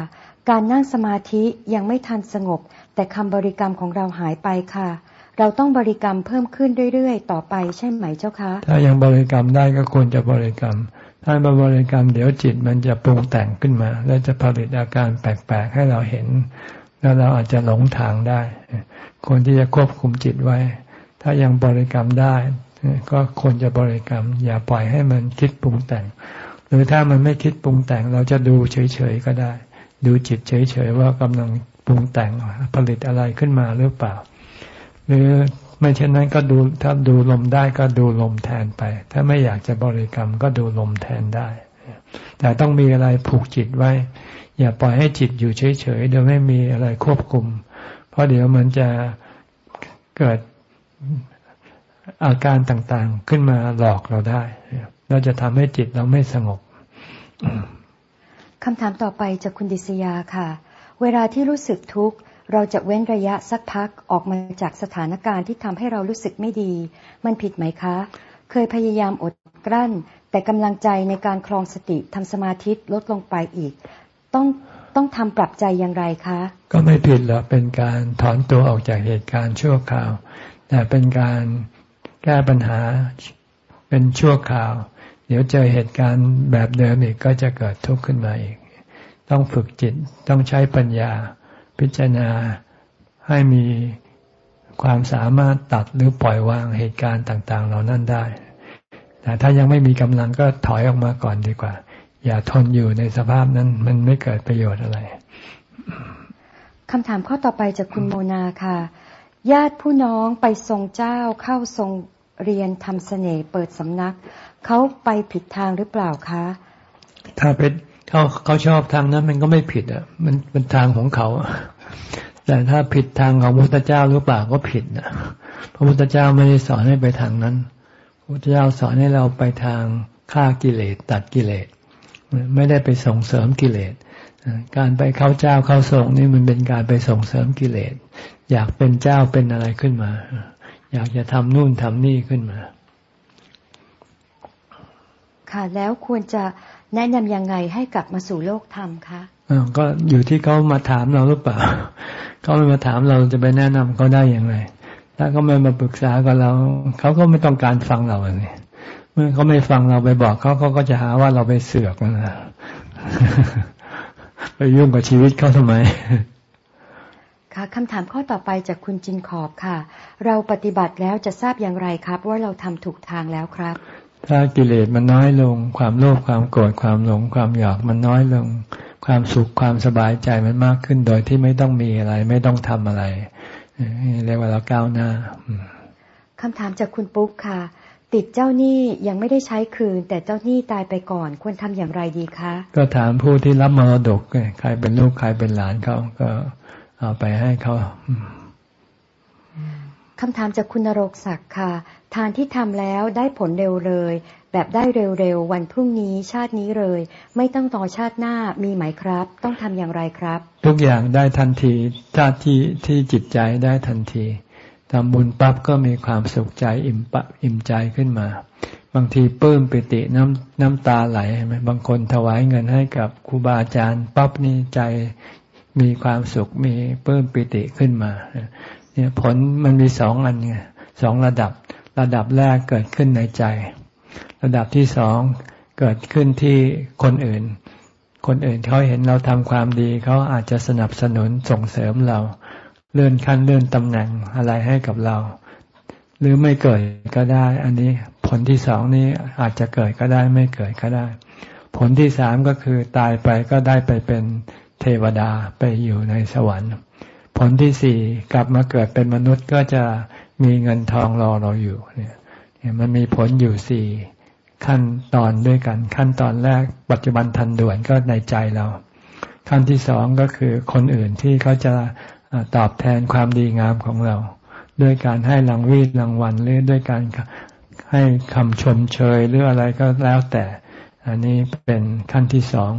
การนั่งสมาธิยังไม่ทันสงบ แต่คำบริกรรมของเราหายไปค่ะ เราต้องบริกรรมเพิ่มขึ้นเรื่อยๆ ต่อไปใช่ไหมเจ้าคะ ถ้ายังบริกรรมได้ก็ควรจะบริกรรม ถ้ามาบริกรรมเดี๋ยวจิตมันจะปรุงแต่งขึ้นมา แล้วจะผลิตอาการแปลกๆให้เราเห็น แล้วเราอาจจะหลงทางได้คนที่จะควบคุมจิตไว้ ถ้ายังบริกรรมได้ ก็ควรจะบริกรรม อย่าปล่อยให้มันคิดปรุงแต่ง หรือถ้ามันไม่คิดปรุงแต่ง เราจะดูเฉยๆก็ได้ ดูจิตเฉยๆว่ากำลังปรุงแต่งผลิตอะไรขึ้นมาหรือเปล่า หรือ ไม่เช่นนั้นก็ดูถ้าดูลมได้ก็ดูลมแทนไป ถ้าไม่อยากจะบริกรรมก็ดูลมแทนได้ แต่ต้องมีอะไรผูกจิตไว้ อย่าปล่อยให้จิตอยู่เฉยๆโดยไม่มีอะไรควบคุม เพราะเดี๋ยวมันจะเกิดอาการต่างๆขึ้นมาหลอกเราได้เราจะทำให้จิตเราไม่สงบคำถามต่อไปจากคุณดิษยาค่ะ เวลาที่รู้สึกทุกข์ เราจะเว้นระยะสักพักออกมาจากสถานการณ์ที่ทำให้เรารู้สึกไม่ดี มันผิดไหมคะ เคยพยายามอดกลั้น แต่กำลังใจในการคลองสติทำสมาธิลดลงไปอีก ต้องต้องทำปรับใจอย่างไรคะ ก็ไม่ผิดหรอกเป็นการถอนตัวออกจากเหตุการณ์ชั่วคราวแต่เป็นการแก้ปัญหาเป็นชั่วคราว เดี๋ยวเจอเหตุการณ์แบบเดิมอีกก็จะเกิดทุกข์ขึ้นมาอีก ต้องฝึกจิตต้องใช้ปัญญา พิจารณาให้มีความสามารถตัดหรือปล่อยวางเหตุการณ์ต่าง ๆ เหล่านั้นได้ แต่ถ้ายังไม่มีกำลังก็ถอยออกมาก่อนดีกว่า อย่าทนอยู่ในสภาพนั้น มันไม่เกิดประโยชน์อะไรคำถามข้อต่อไปจากคุณโมนาค่ะ ญาติผู้น้องไปทรงเจ้าเข้าทรงเรียนทำเสน่ห์เปิดสำนัก เขาไปผิดทางหรือเปล่าคะ ถ้าเป็น เขาเขาชอบทางนั้นมันก็ไม่ผิดอะ มันเป็นทางของเขาแต่ถ้าผิดทางของพระพุทธเจ้าหรือเปล่าก็ผิดนะพระพุทธเจ้าไม่ได้สอนให้ไปทางนั้น พระพุทธเจ้าสอนให้เราไปทางฆ่ากิเลสตัดกิเลส ไม่ได้ไปส่งเสริมกิเลส การไปเข้าเจ้าเข้าทรงนี่มันเป็นการไปส่งเสริมกิเลส อยากเป็นเจ้าเป็นอะไรขึ้นมา อยากจะทำนู่นทำนี่ขึ้นมา ค่ะแล้วควรจะ แนะนำยังไงให้กลับมาสู่โลกธรรมคะก็อยู่ที่เขามาถามเราหรือเปล่าเขาไม่มาถามเราจะไปแนะนำเขาได้อย่างไร ถ้าเขาไม่มาปรึกษากับเราเขาก็ไม่ต้องการฟังเราเลยเมื่อเขาไม่ฟังเราไปบอกเขาเขาก็จะหาว่าเราไปเสือกนะไปยุ่งกับชีวิตเขาทำไมค่ะคำถามข้อต่อไปจากคุณจินขอบค่ะ เราปฏิบัติแล้วจะทราบอย่างไรครับ ว่าเราทำถูกทางแล้วครับ ถ้ากิเลสมันน้อยลง ความโลภความโกรธความหลงความอยากมันน้อยลง ความสุขความสบายใจมันมากขึ้นโดยที่ไม่ต้องมีอะไร ไม่ต้องทำอะไรเรียกว่าเราก้าวหน้าคำถามจากคุณปุ๊กค่ะ ติติดเจ้าหนี้ยังไม่ได้ใช้คืน แต่เจ้าหนี้ตายไปก่อนควรทำอย่างไรดีคะ ก็ถามผู้ที่รับมรดกใครเป็นลูกใครเป็นหลานเขาก็เอาไปให้เขาคำถามจากคุณนรกศักดิ์ค่ะ ทานที่ทำแล้วได้ผลเร็วเลย แบบได้เร็วๆ วันพรุ่งนี้ชาตินี้เลย ไม่ต้องต่อชาติหน้ามีไหมครับ ต้องทำอย่างไรครับ ทุกอย่างได้ทันทีชาติที่ที่จิตใจได้ทันทีทำบุญปั๊บก็มีความสุขใจอิ่มปะอิ่มใจขึ้นมา บางทีปลื้มปิติน้ำน้ำตาไหลใช่ไหมบางคนถวายเงินให้กับครูบาอาจารย์ปั๊บนี่ใจมีความสุขมีปลื้มปิติขึ้นมาเนี่ยผลมันมีสองอันไงสองระดับ ระดับแรกเกิดขึ้นในใจ ระดับที่สองเกิดขึ้นที่คนอื่น คนอื่นเขาเห็นเราทำความดีเขาอาจจะสนับสนุนส่งเสริมเรา เลื่อนขั้นเลื่อนตำแหน่งอะไรให้กับเรา หรือไม่เกิดก็ได้ อันนี้ผลที่สองนี้อาจจะเกิดก็ได้ไม่เกิดก็ได้ ผลที่สามก็คือตายไปก็ได้ไปเป็นเทวดาไปอยู่ในสวรรค์ ผลที่สี่กลับมาเกิดเป็นมนุษย์ก็จะ มีเงินทองรอเราอยู่เนี่ยมันมีผลอยู่สี่ขั้นตอนด้วยกัน ขั้นตอนแรกปัจจุบันทันด่วนก็ในใจเรา ขั้นที่สองก็คือคนอื่นที่เขาจะตอบแทนความดีงามของเรา ด้วยการให้รางวีรางวัลหรือด้วยการให้คำชมเชยหรืออะไรก็แล้วแต่ อันนี้เป็นขั้นที่สอง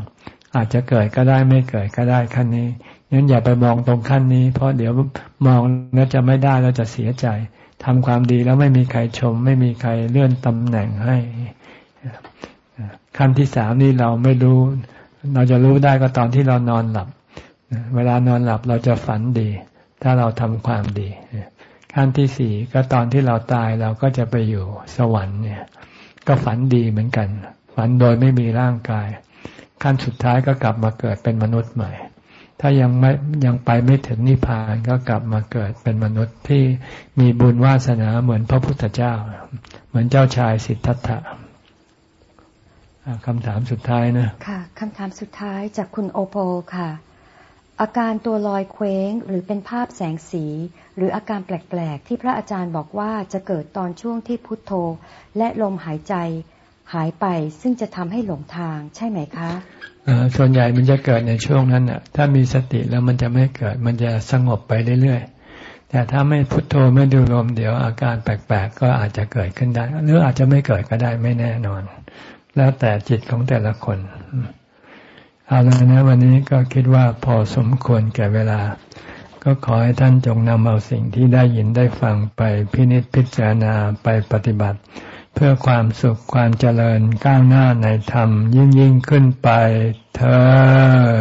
อาจจะเกิดก็ได้ไม่เกิดก็ได้ขั้นนี้ งั้นอย่าไปมองตรงขั้นนี้ เพราะเดี๋ยวมองแล้วจะไม่ได้แล้วจะเสียใจทำความดีแล้วไม่มีใครชม ไม่มีใครเลื่อนตำแหน่งให้ขั้นที่สามนี่เราไม่รู้ เราจะรู้ได้ก็ตอนที่เรานอนหลับ เวลานอนหลับเราจะฝันดี ถ้าเราทำความดี ขั้นที่สี่ก็ตอนที่เราตายเราก็จะไปอยู่สวรรค์เนี่ย ก็ฝันดีเหมือนกัน ฝันโดยไม่มีร่างกาย ขั้นสุดท้ายก็กลับมาเกิดเป็นมนุษย์ใหม่ ถ้ายังไม่ยังไปไม่ถึงนิพพานก็กลับมาเกิดเป็นมนุษย์ที่มีบุญวาสนาเหมือนพระพุทธเจ้า เหมือนเจ้าชายสิทธัตถะคำถามสุดท้ายนะ ค่ะคำถามสุดท้ายจากคุณโอโปค่ะ อาการตัวลอยเคว้งหรือเป็นภาพแสงสี หรืออาการแปลกๆ ที่พระอาจารย์บอกว่าจะเกิดตอนช่วงที่พุทโธ และลมหายใจหายไปซึ่งจะทำให้หลงทางใช่ไหมคะ ส่วนใหญ่มันจะเกิดในช่วงนั้นน่ะ ถ้ามีสติแล้วมันจะไม่เกิด มันจะสงบไปเรื่อยๆ แต่ถ้าไม่พุทโธไม่ดูลมเดี๋ยวอาการแปลกๆ ก็อาจจะเกิดขึ้นได้ หรืออาจจะไม่เกิดก็ได้ไม่แน่นอน แล้วแต่จิตของแต่ละคนเอาละนะวันนี้ก็คิดว่าพอสมควรแก่เวลา ก็ขอให้ท่านจงนำเอาสิ่งที่ได้ยินได้ฟังไปพินิจพิจารณาไปปฏิบัติ เพื่อความสุขความเจริญก้าวหน้าในธรรมยิ่งยิ่งขึ้นไปเทอ